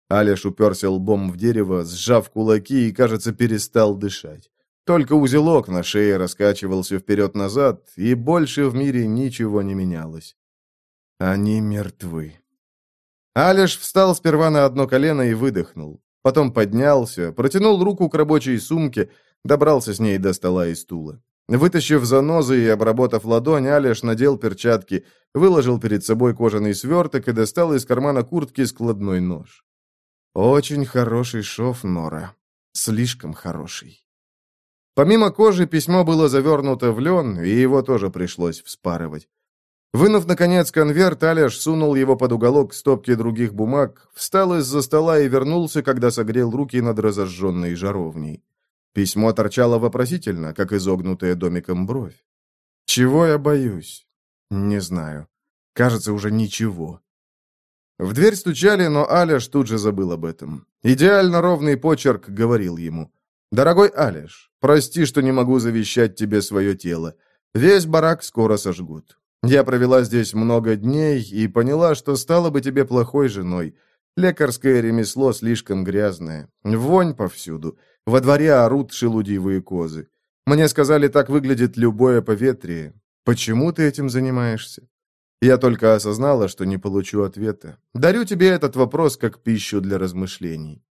Алиш уперся лбом в дерево, сжав кулаки и, кажется, перестал дышать. Только узелок на шее раскачивался вперед-назад, и больше в мире ничего не менялось. Они мертвы. Алиш встал сперва на одно колено и выдохнул. Потом поднялся, протянул руку к рабочей сумке, добрался с ней до стола и стула. Вытащив занозы и обработав ладонь, Алиш надел перчатки, выложил перед собой кожаный сверток и достал из кармана куртки складной нож. Очень хороший шов, Нора. Слишком хороший. Помимо кожи, письмо было завернуто в лен, и его тоже пришлось вспарывать. Вынув, наконец, конверт, Алеш сунул его под уголок стопки других бумаг, встал из-за стола и вернулся, когда согрел руки над разожженной жаровней. Письмо торчало вопросительно, как изогнутая домиком бровь. «Чего я боюсь?» «Не знаю. Кажется, уже ничего». В дверь стучали, но Алеш тут же забыл об этом. Идеально ровный почерк говорил ему. «Дорогой Алеш, прости, что не могу завещать тебе свое тело. Весь барак скоро сожгут. Я провела здесь много дней и поняла, что стала бы тебе плохой женой. Лекарское ремесло слишком грязное. Вонь повсюду. Во дворе орут шелудивые козы. Мне сказали, так выглядит любое поветрие. Почему ты этим занимаешься? Я только осознала, что не получу ответа. Дарю тебе этот вопрос как пищу для размышлений.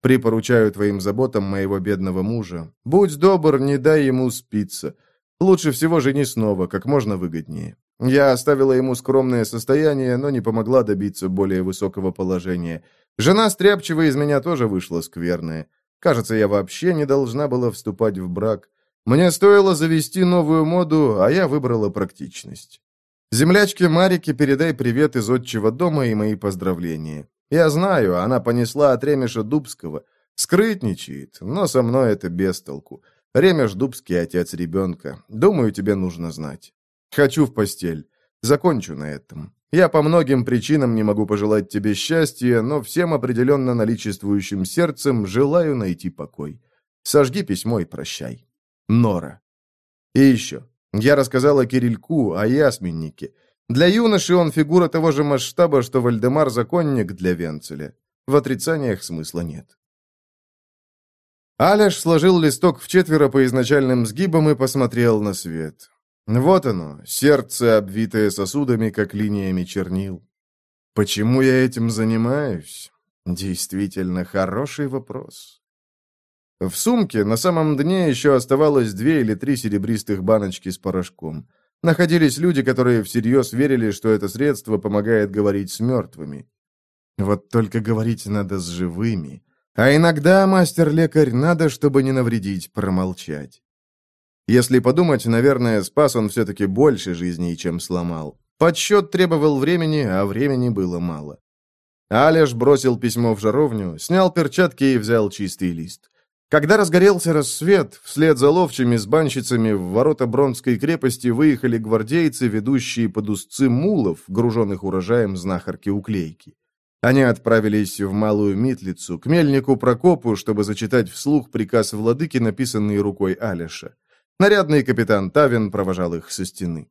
Припоручаю твоим заботам моего бедного мужа. Будь добр, не дай ему спиться. Лучше всего жени снова, как можно выгоднее. Я оставила ему скромное состояние, но не помогла добиться более высокого положения. Жена стряпчивая из меня тоже вышла скверная. Кажется, я вообще не должна была вступать в брак. Мне стоило завести новую моду, а я выбрала практичность. Землячке Марике передай привет из отчего дома и мои поздравления. Я знаю, она понесла от Ремеша Дубского. Скрытничает, но со мной это без толку. Ремеш Дубский отец ребенка. Думаю, тебе нужно знать. Хочу в постель. Закончу на этом. Я по многим причинам не могу пожелать тебе счастья, но всем определенно наличествующим сердцем желаю найти покой. Сожги письмо и прощай. Нора. И еще. Я рассказал о Кирильку, о Ясменнике. Для юноши он фигура того же масштаба, что Вальдемар Законник для Венцеля. В отрицаниях смысла нет. Аляш сложил листок в четверо по изначальным сгибам и посмотрел на свет. Вот оно, сердце, обвитое сосудами, как линиями чернил. Почему я этим занимаюсь? Действительно хороший вопрос. В сумке на самом дне еще оставалось две или три серебристых баночки с порошком. Находились люди, которые всерьез верили, что это средство помогает говорить с мертвыми. Вот только говорить надо с живыми. А иногда, мастер-лекарь, надо, чтобы не навредить, промолчать. Если подумать, наверное, спас он все-таки больше жизней, чем сломал. Подсчет требовал времени, а времени было мало. Алеш бросил письмо в жаровню, снял перчатки и взял чистый лист. Когда разгорелся рассвет, вслед за ловчими с банщицами в ворота Бронской крепости выехали гвардейцы, ведущие под узцы мулов, груженных урожаем знахарки-уклейки. Они отправились в Малую Митлицу, к мельнику Прокопу, чтобы зачитать вслух приказ владыки, написанный рукой Алеша. Нарядный капитан Тавин провожал их со стены.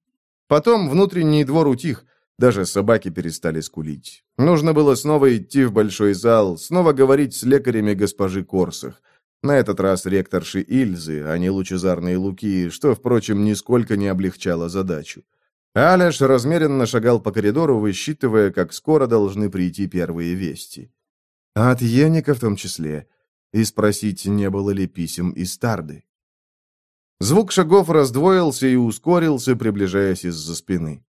Потом внутренний двор утих, даже собаки перестали скулить. Нужно было снова идти в большой зал, снова говорить с лекарями госпожи Корсах. На этот раз ректорши Ильзы, а не лучезарные Луки, что, впрочем, нисколько не облегчало задачу. Аляш размеренно шагал по коридору, высчитывая, как скоро должны прийти первые вести. от Еника в том числе. И спросить, не было ли писем из Тарды. Звук шагов раздвоился и ускорился, приближаясь из-за спины.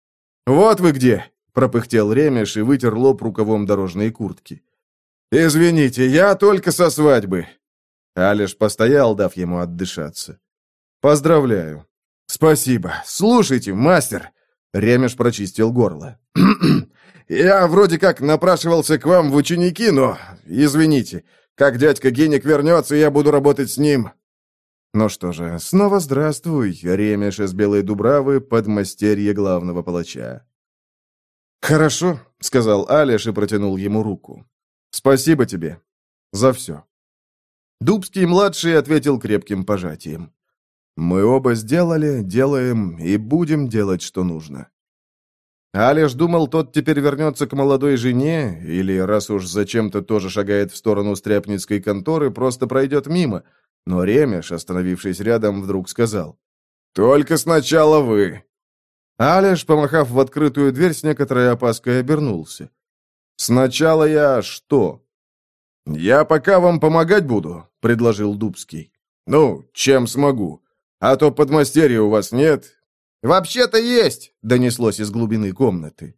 «Вот вы где!» — пропыхтел Ремеш и вытер лоб рукавом дорожной куртки. «Извините, я только со свадьбы!» Алиш постоял, дав ему отдышаться. «Поздравляю!» «Спасибо! Слушайте, мастер!» Ремеш прочистил горло. «Я вроде как напрашивался к вам в ученики, но... Извините, как дядька Геник вернется, я буду работать с ним. Ну что же, снова здравствуй, ремеш из Белой Дубравы, подмастерье главного палача. «Хорошо», — сказал Алиш и протянул ему руку. «Спасибо тебе за все». Дубский-младший ответил крепким пожатием. «Мы оба сделали, делаем и будем делать, что нужно». Алиш думал, тот теперь вернется к молодой жене, или, раз уж зачем-то тоже шагает в сторону стряпницкой конторы, просто пройдет мимо — но Ремеш, остановившись рядом, вдруг сказал. «Только сначала вы!» Алеш, помахав в открытую дверь, с некоторой опаской обернулся. «Сначала я что?» «Я пока вам помогать буду», — предложил Дубский. «Ну, чем смогу. А то подмастерья у вас нет». «Вообще-то есть», — донеслось из глубины комнаты.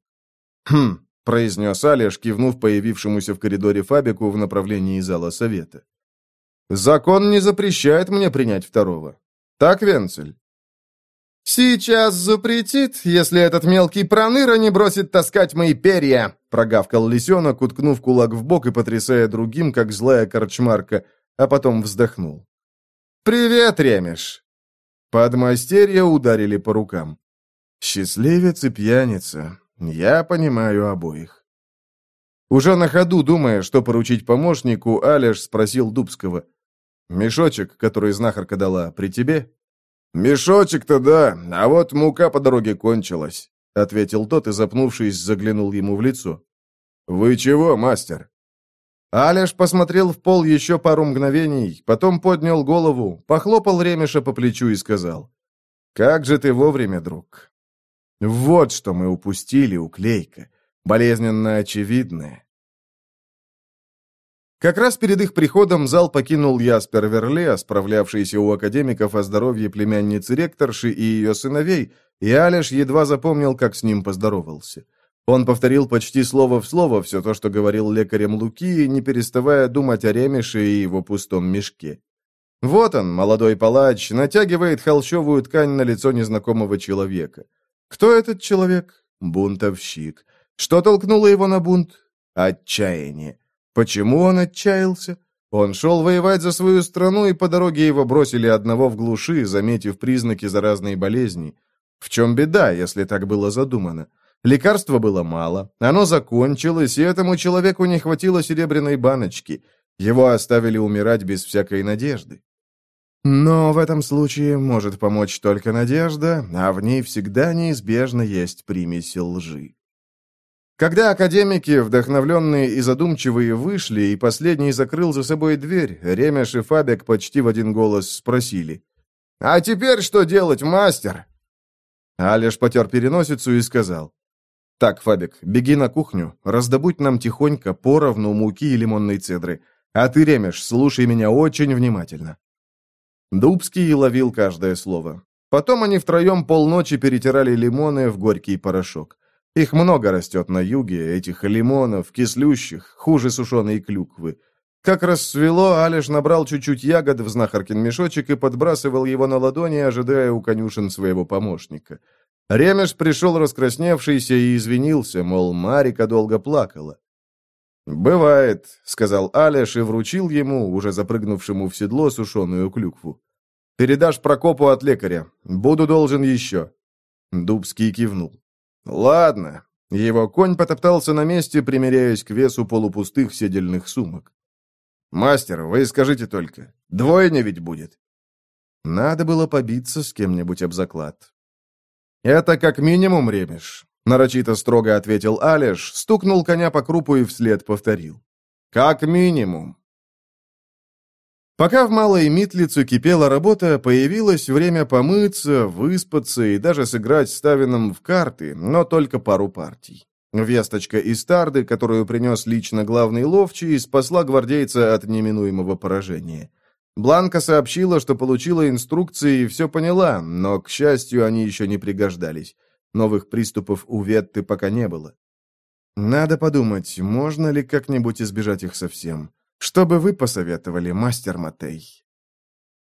«Хм», — произнес Алеш, кивнув появившемуся в коридоре Фабику в направлении зала совета. Закон не запрещает мне принять второго. Так, Венцель?» «Сейчас запретит, если этот мелкий проныра не бросит таскать мои перья», прогавкал лисенок, уткнув кулак в бок и потрясая другим, как злая корчмарка, а потом вздохнул. «Привет, Ремеш!» Подмастерья ударили по рукам. «Счастливец и пьяница. Я понимаю обоих». Уже на ходу, думая, что поручить помощнику, Алеш спросил Дубского — «Мешочек, который знахарка дала, при тебе?» «Мешочек-то да, а вот мука по дороге кончилась», — ответил тот и, запнувшись, заглянул ему в лицо. «Вы чего, мастер?» Алеш посмотрел в пол еще пару мгновений, потом поднял голову, похлопал Ремеша по плечу и сказал. «Как же ты вовремя, друг!» «Вот что мы упустили, уклейка, болезненно очевидное. Как раз перед их приходом зал покинул Яспер Верле, справлявшийся у академиков о здоровье племянницы ректорши и ее сыновей, и Алеш едва запомнил, как с ним поздоровался. Он повторил почти слово в слово все то, что говорил лекарем Луки, не переставая думать о ремеше и его пустом мешке. Вот он, молодой палач, натягивает холщовую ткань на лицо незнакомого человека. Кто этот человек? Бунтовщик. Что толкнуло его на бунт? Отчаяние. Почему он отчаялся? Он шел воевать за свою страну, и по дороге его бросили одного в глуши, заметив признаки заразной болезни. В чем беда, если так было задумано? Лекарства было мало, оно закончилось, и этому человеку не хватило серебряной баночки. Его оставили умирать без всякой надежды. Но в этом случае может помочь только надежда, а в ней всегда неизбежно есть примесь лжи. Когда академики, вдохновленные и задумчивые, вышли, и последний закрыл за собой дверь, Ремеш и Фабек почти в один голос спросили. «А теперь что делать, мастер?» Алеш потер переносицу и сказал. «Так, Фабик, беги на кухню, раздобудь нам тихонько поровну муки и лимонной цедры. А ты, Ремеш, слушай меня очень внимательно». Дубский ловил каждое слово. Потом они втроем полночи перетирали лимоны в горький порошок. Их много растет на юге, этих лимонов, кислющих, хуже сушеной клюквы. Как рассвело, Алиш набрал чуть-чуть ягод в знахаркин мешочек и подбрасывал его на ладони, ожидая у конюшен своего помощника. Ремеш пришел раскрасневшийся и извинился, мол, Марика долго плакала. «Бывает», — сказал Алеш и вручил ему, уже запрыгнувшему в седло, сушеную клюкву. «Передашь Прокопу от лекаря. Буду должен еще». Дубский кивнул. «Ладно». Его конь потоптался на месте, примеряясь к весу полупустых седельных сумок. «Мастер, вы скажите только, двойня ведь будет?» Надо было побиться с кем-нибудь об заклад. «Это как минимум, Ремеш», — нарочито строго ответил Алеш, стукнул коня по крупу и вслед повторил. «Как минимум». Пока в Малой Митлице кипела работа, появилось время помыться, выспаться и даже сыграть с в карты, но только пару партий. Весточка из Тарды, которую принес лично главный ловчий, спасла гвардейца от неминуемого поражения. Бланка сообщила, что получила инструкции и все поняла, но, к счастью, они еще не пригождались. Новых приступов у Ветты пока не было. Надо подумать, можно ли как-нибудь избежать их совсем. Что бы вы посоветовали, мастер Матей?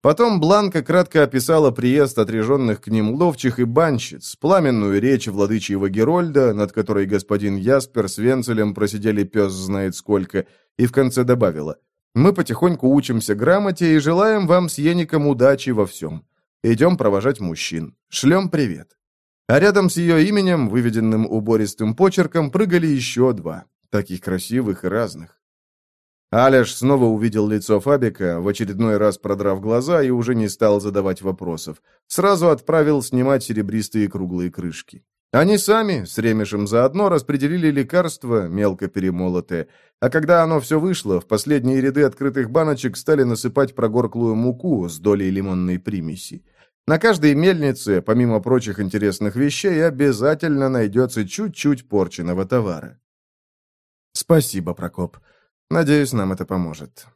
Потом Бланка кратко описала приезд отряженных к ним ловчих и банщиц, пламенную речь владычьего Герольда, над которой господин Яспер с Венцелем просидели пес знает сколько, и в конце добавила мы потихоньку учимся грамоте и желаем вам с Еником удачи во всем. Идем провожать мужчин. Шлем привет». А рядом с ее именем, выведенным убористым почерком, прыгали еще два, таких красивых и разных. Аляш снова увидел лицо Фабика, в очередной раз продрав глаза и уже не стал задавать вопросов. Сразу отправил снимать серебристые круглые крышки. Они сами, с Ремешем заодно, распределили лекарство, мелко перемолотое, а когда оно все вышло, в последние ряды открытых баночек стали насыпать прогорклую муку с долей лимонной примеси. На каждой мельнице, помимо прочих интересных вещей, обязательно найдется чуть-чуть порченного товара. Спасибо, Прокоп. Надеюсь, нам это поможет.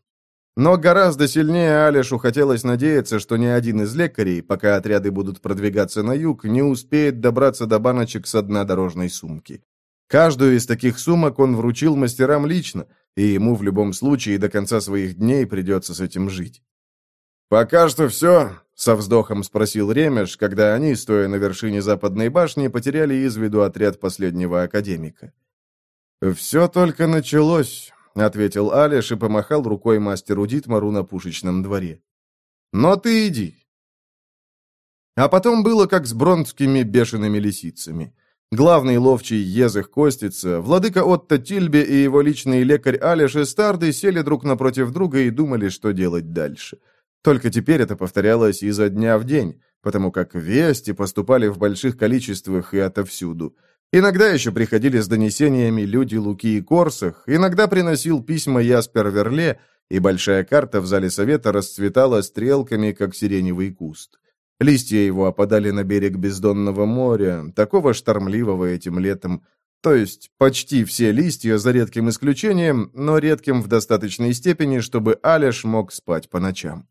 Но гораздо сильнее Алишу хотелось надеяться, что ни один из лекарей, пока отряды будут продвигаться на юг, не успеет добраться до баночек с дна дорожной сумки. Каждую из таких сумок он вручил мастерам лично, и ему в любом случае до конца своих дней придется с этим жить. «Пока что все», — со вздохом спросил Ремеш, когда они, стоя на вершине западной башни, потеряли из виду отряд последнего академика. «Все только началось», — ответил Алиш и помахал рукой мастеру Дитмару на пушечном дворе. «Но ты иди». А потом было как с бронскими бешеными лисицами. Главный ловчий Езых Костица, владыка Отто Тильбе и его личный лекарь Алиш и Старды сели друг напротив друга и думали, что делать дальше. Только теперь это повторялось изо дня в день, потому как вести поступали в больших количествах и отовсюду – Иногда еще приходили с донесениями люди Луки и Корсах, иногда приносил письма Яспер Верле, и большая карта в зале совета расцветала стрелками, как сиреневый куст. Листья его опадали на берег бездонного моря, такого штормливого этим летом, то есть почти все листья, за редким исключением, но редким в достаточной степени, чтобы Алеш мог спать по ночам.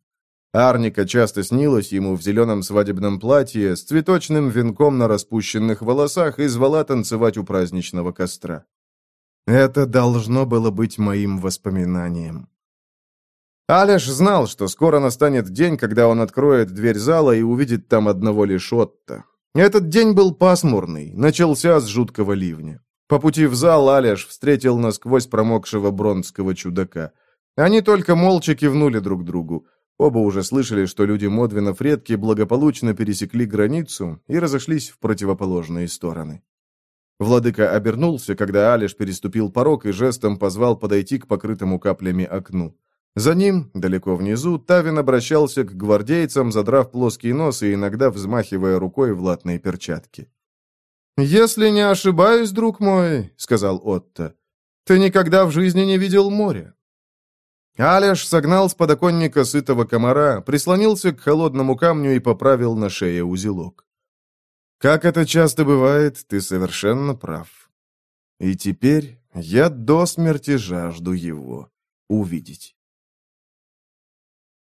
Арника часто снилась ему в зеленом свадебном платье с цветочным венком на распущенных волосах и звала танцевать у праздничного костра. Это должно было быть моим воспоминанием. Алеш знал, что скоро настанет день, когда он откроет дверь зала и увидит там одного лишь Отто. Этот день был пасмурный, начался с жуткого ливня. По пути в зал Алеш встретил насквозь промокшего бронзского чудака. Они только молча кивнули друг другу. Оба уже слышали, что люди Модвинов редки благополучно пересекли границу и разошлись в противоположные стороны. Владыка обернулся, когда Алиш переступил порог и жестом позвал подойти к покрытому каплями окну. За ним, далеко внизу, Тавин обращался к гвардейцам, задрав плоский нос и иногда взмахивая рукой в латной перчатке. «Если не ошибаюсь, друг мой», — сказал Отто, — «ты никогда в жизни не видел моря». Аляш согнал с подоконника сытого комара, прислонился к холодному камню и поправил на шее узелок. «Как это часто бывает, ты совершенно прав. И теперь я до смерти жажду его увидеть».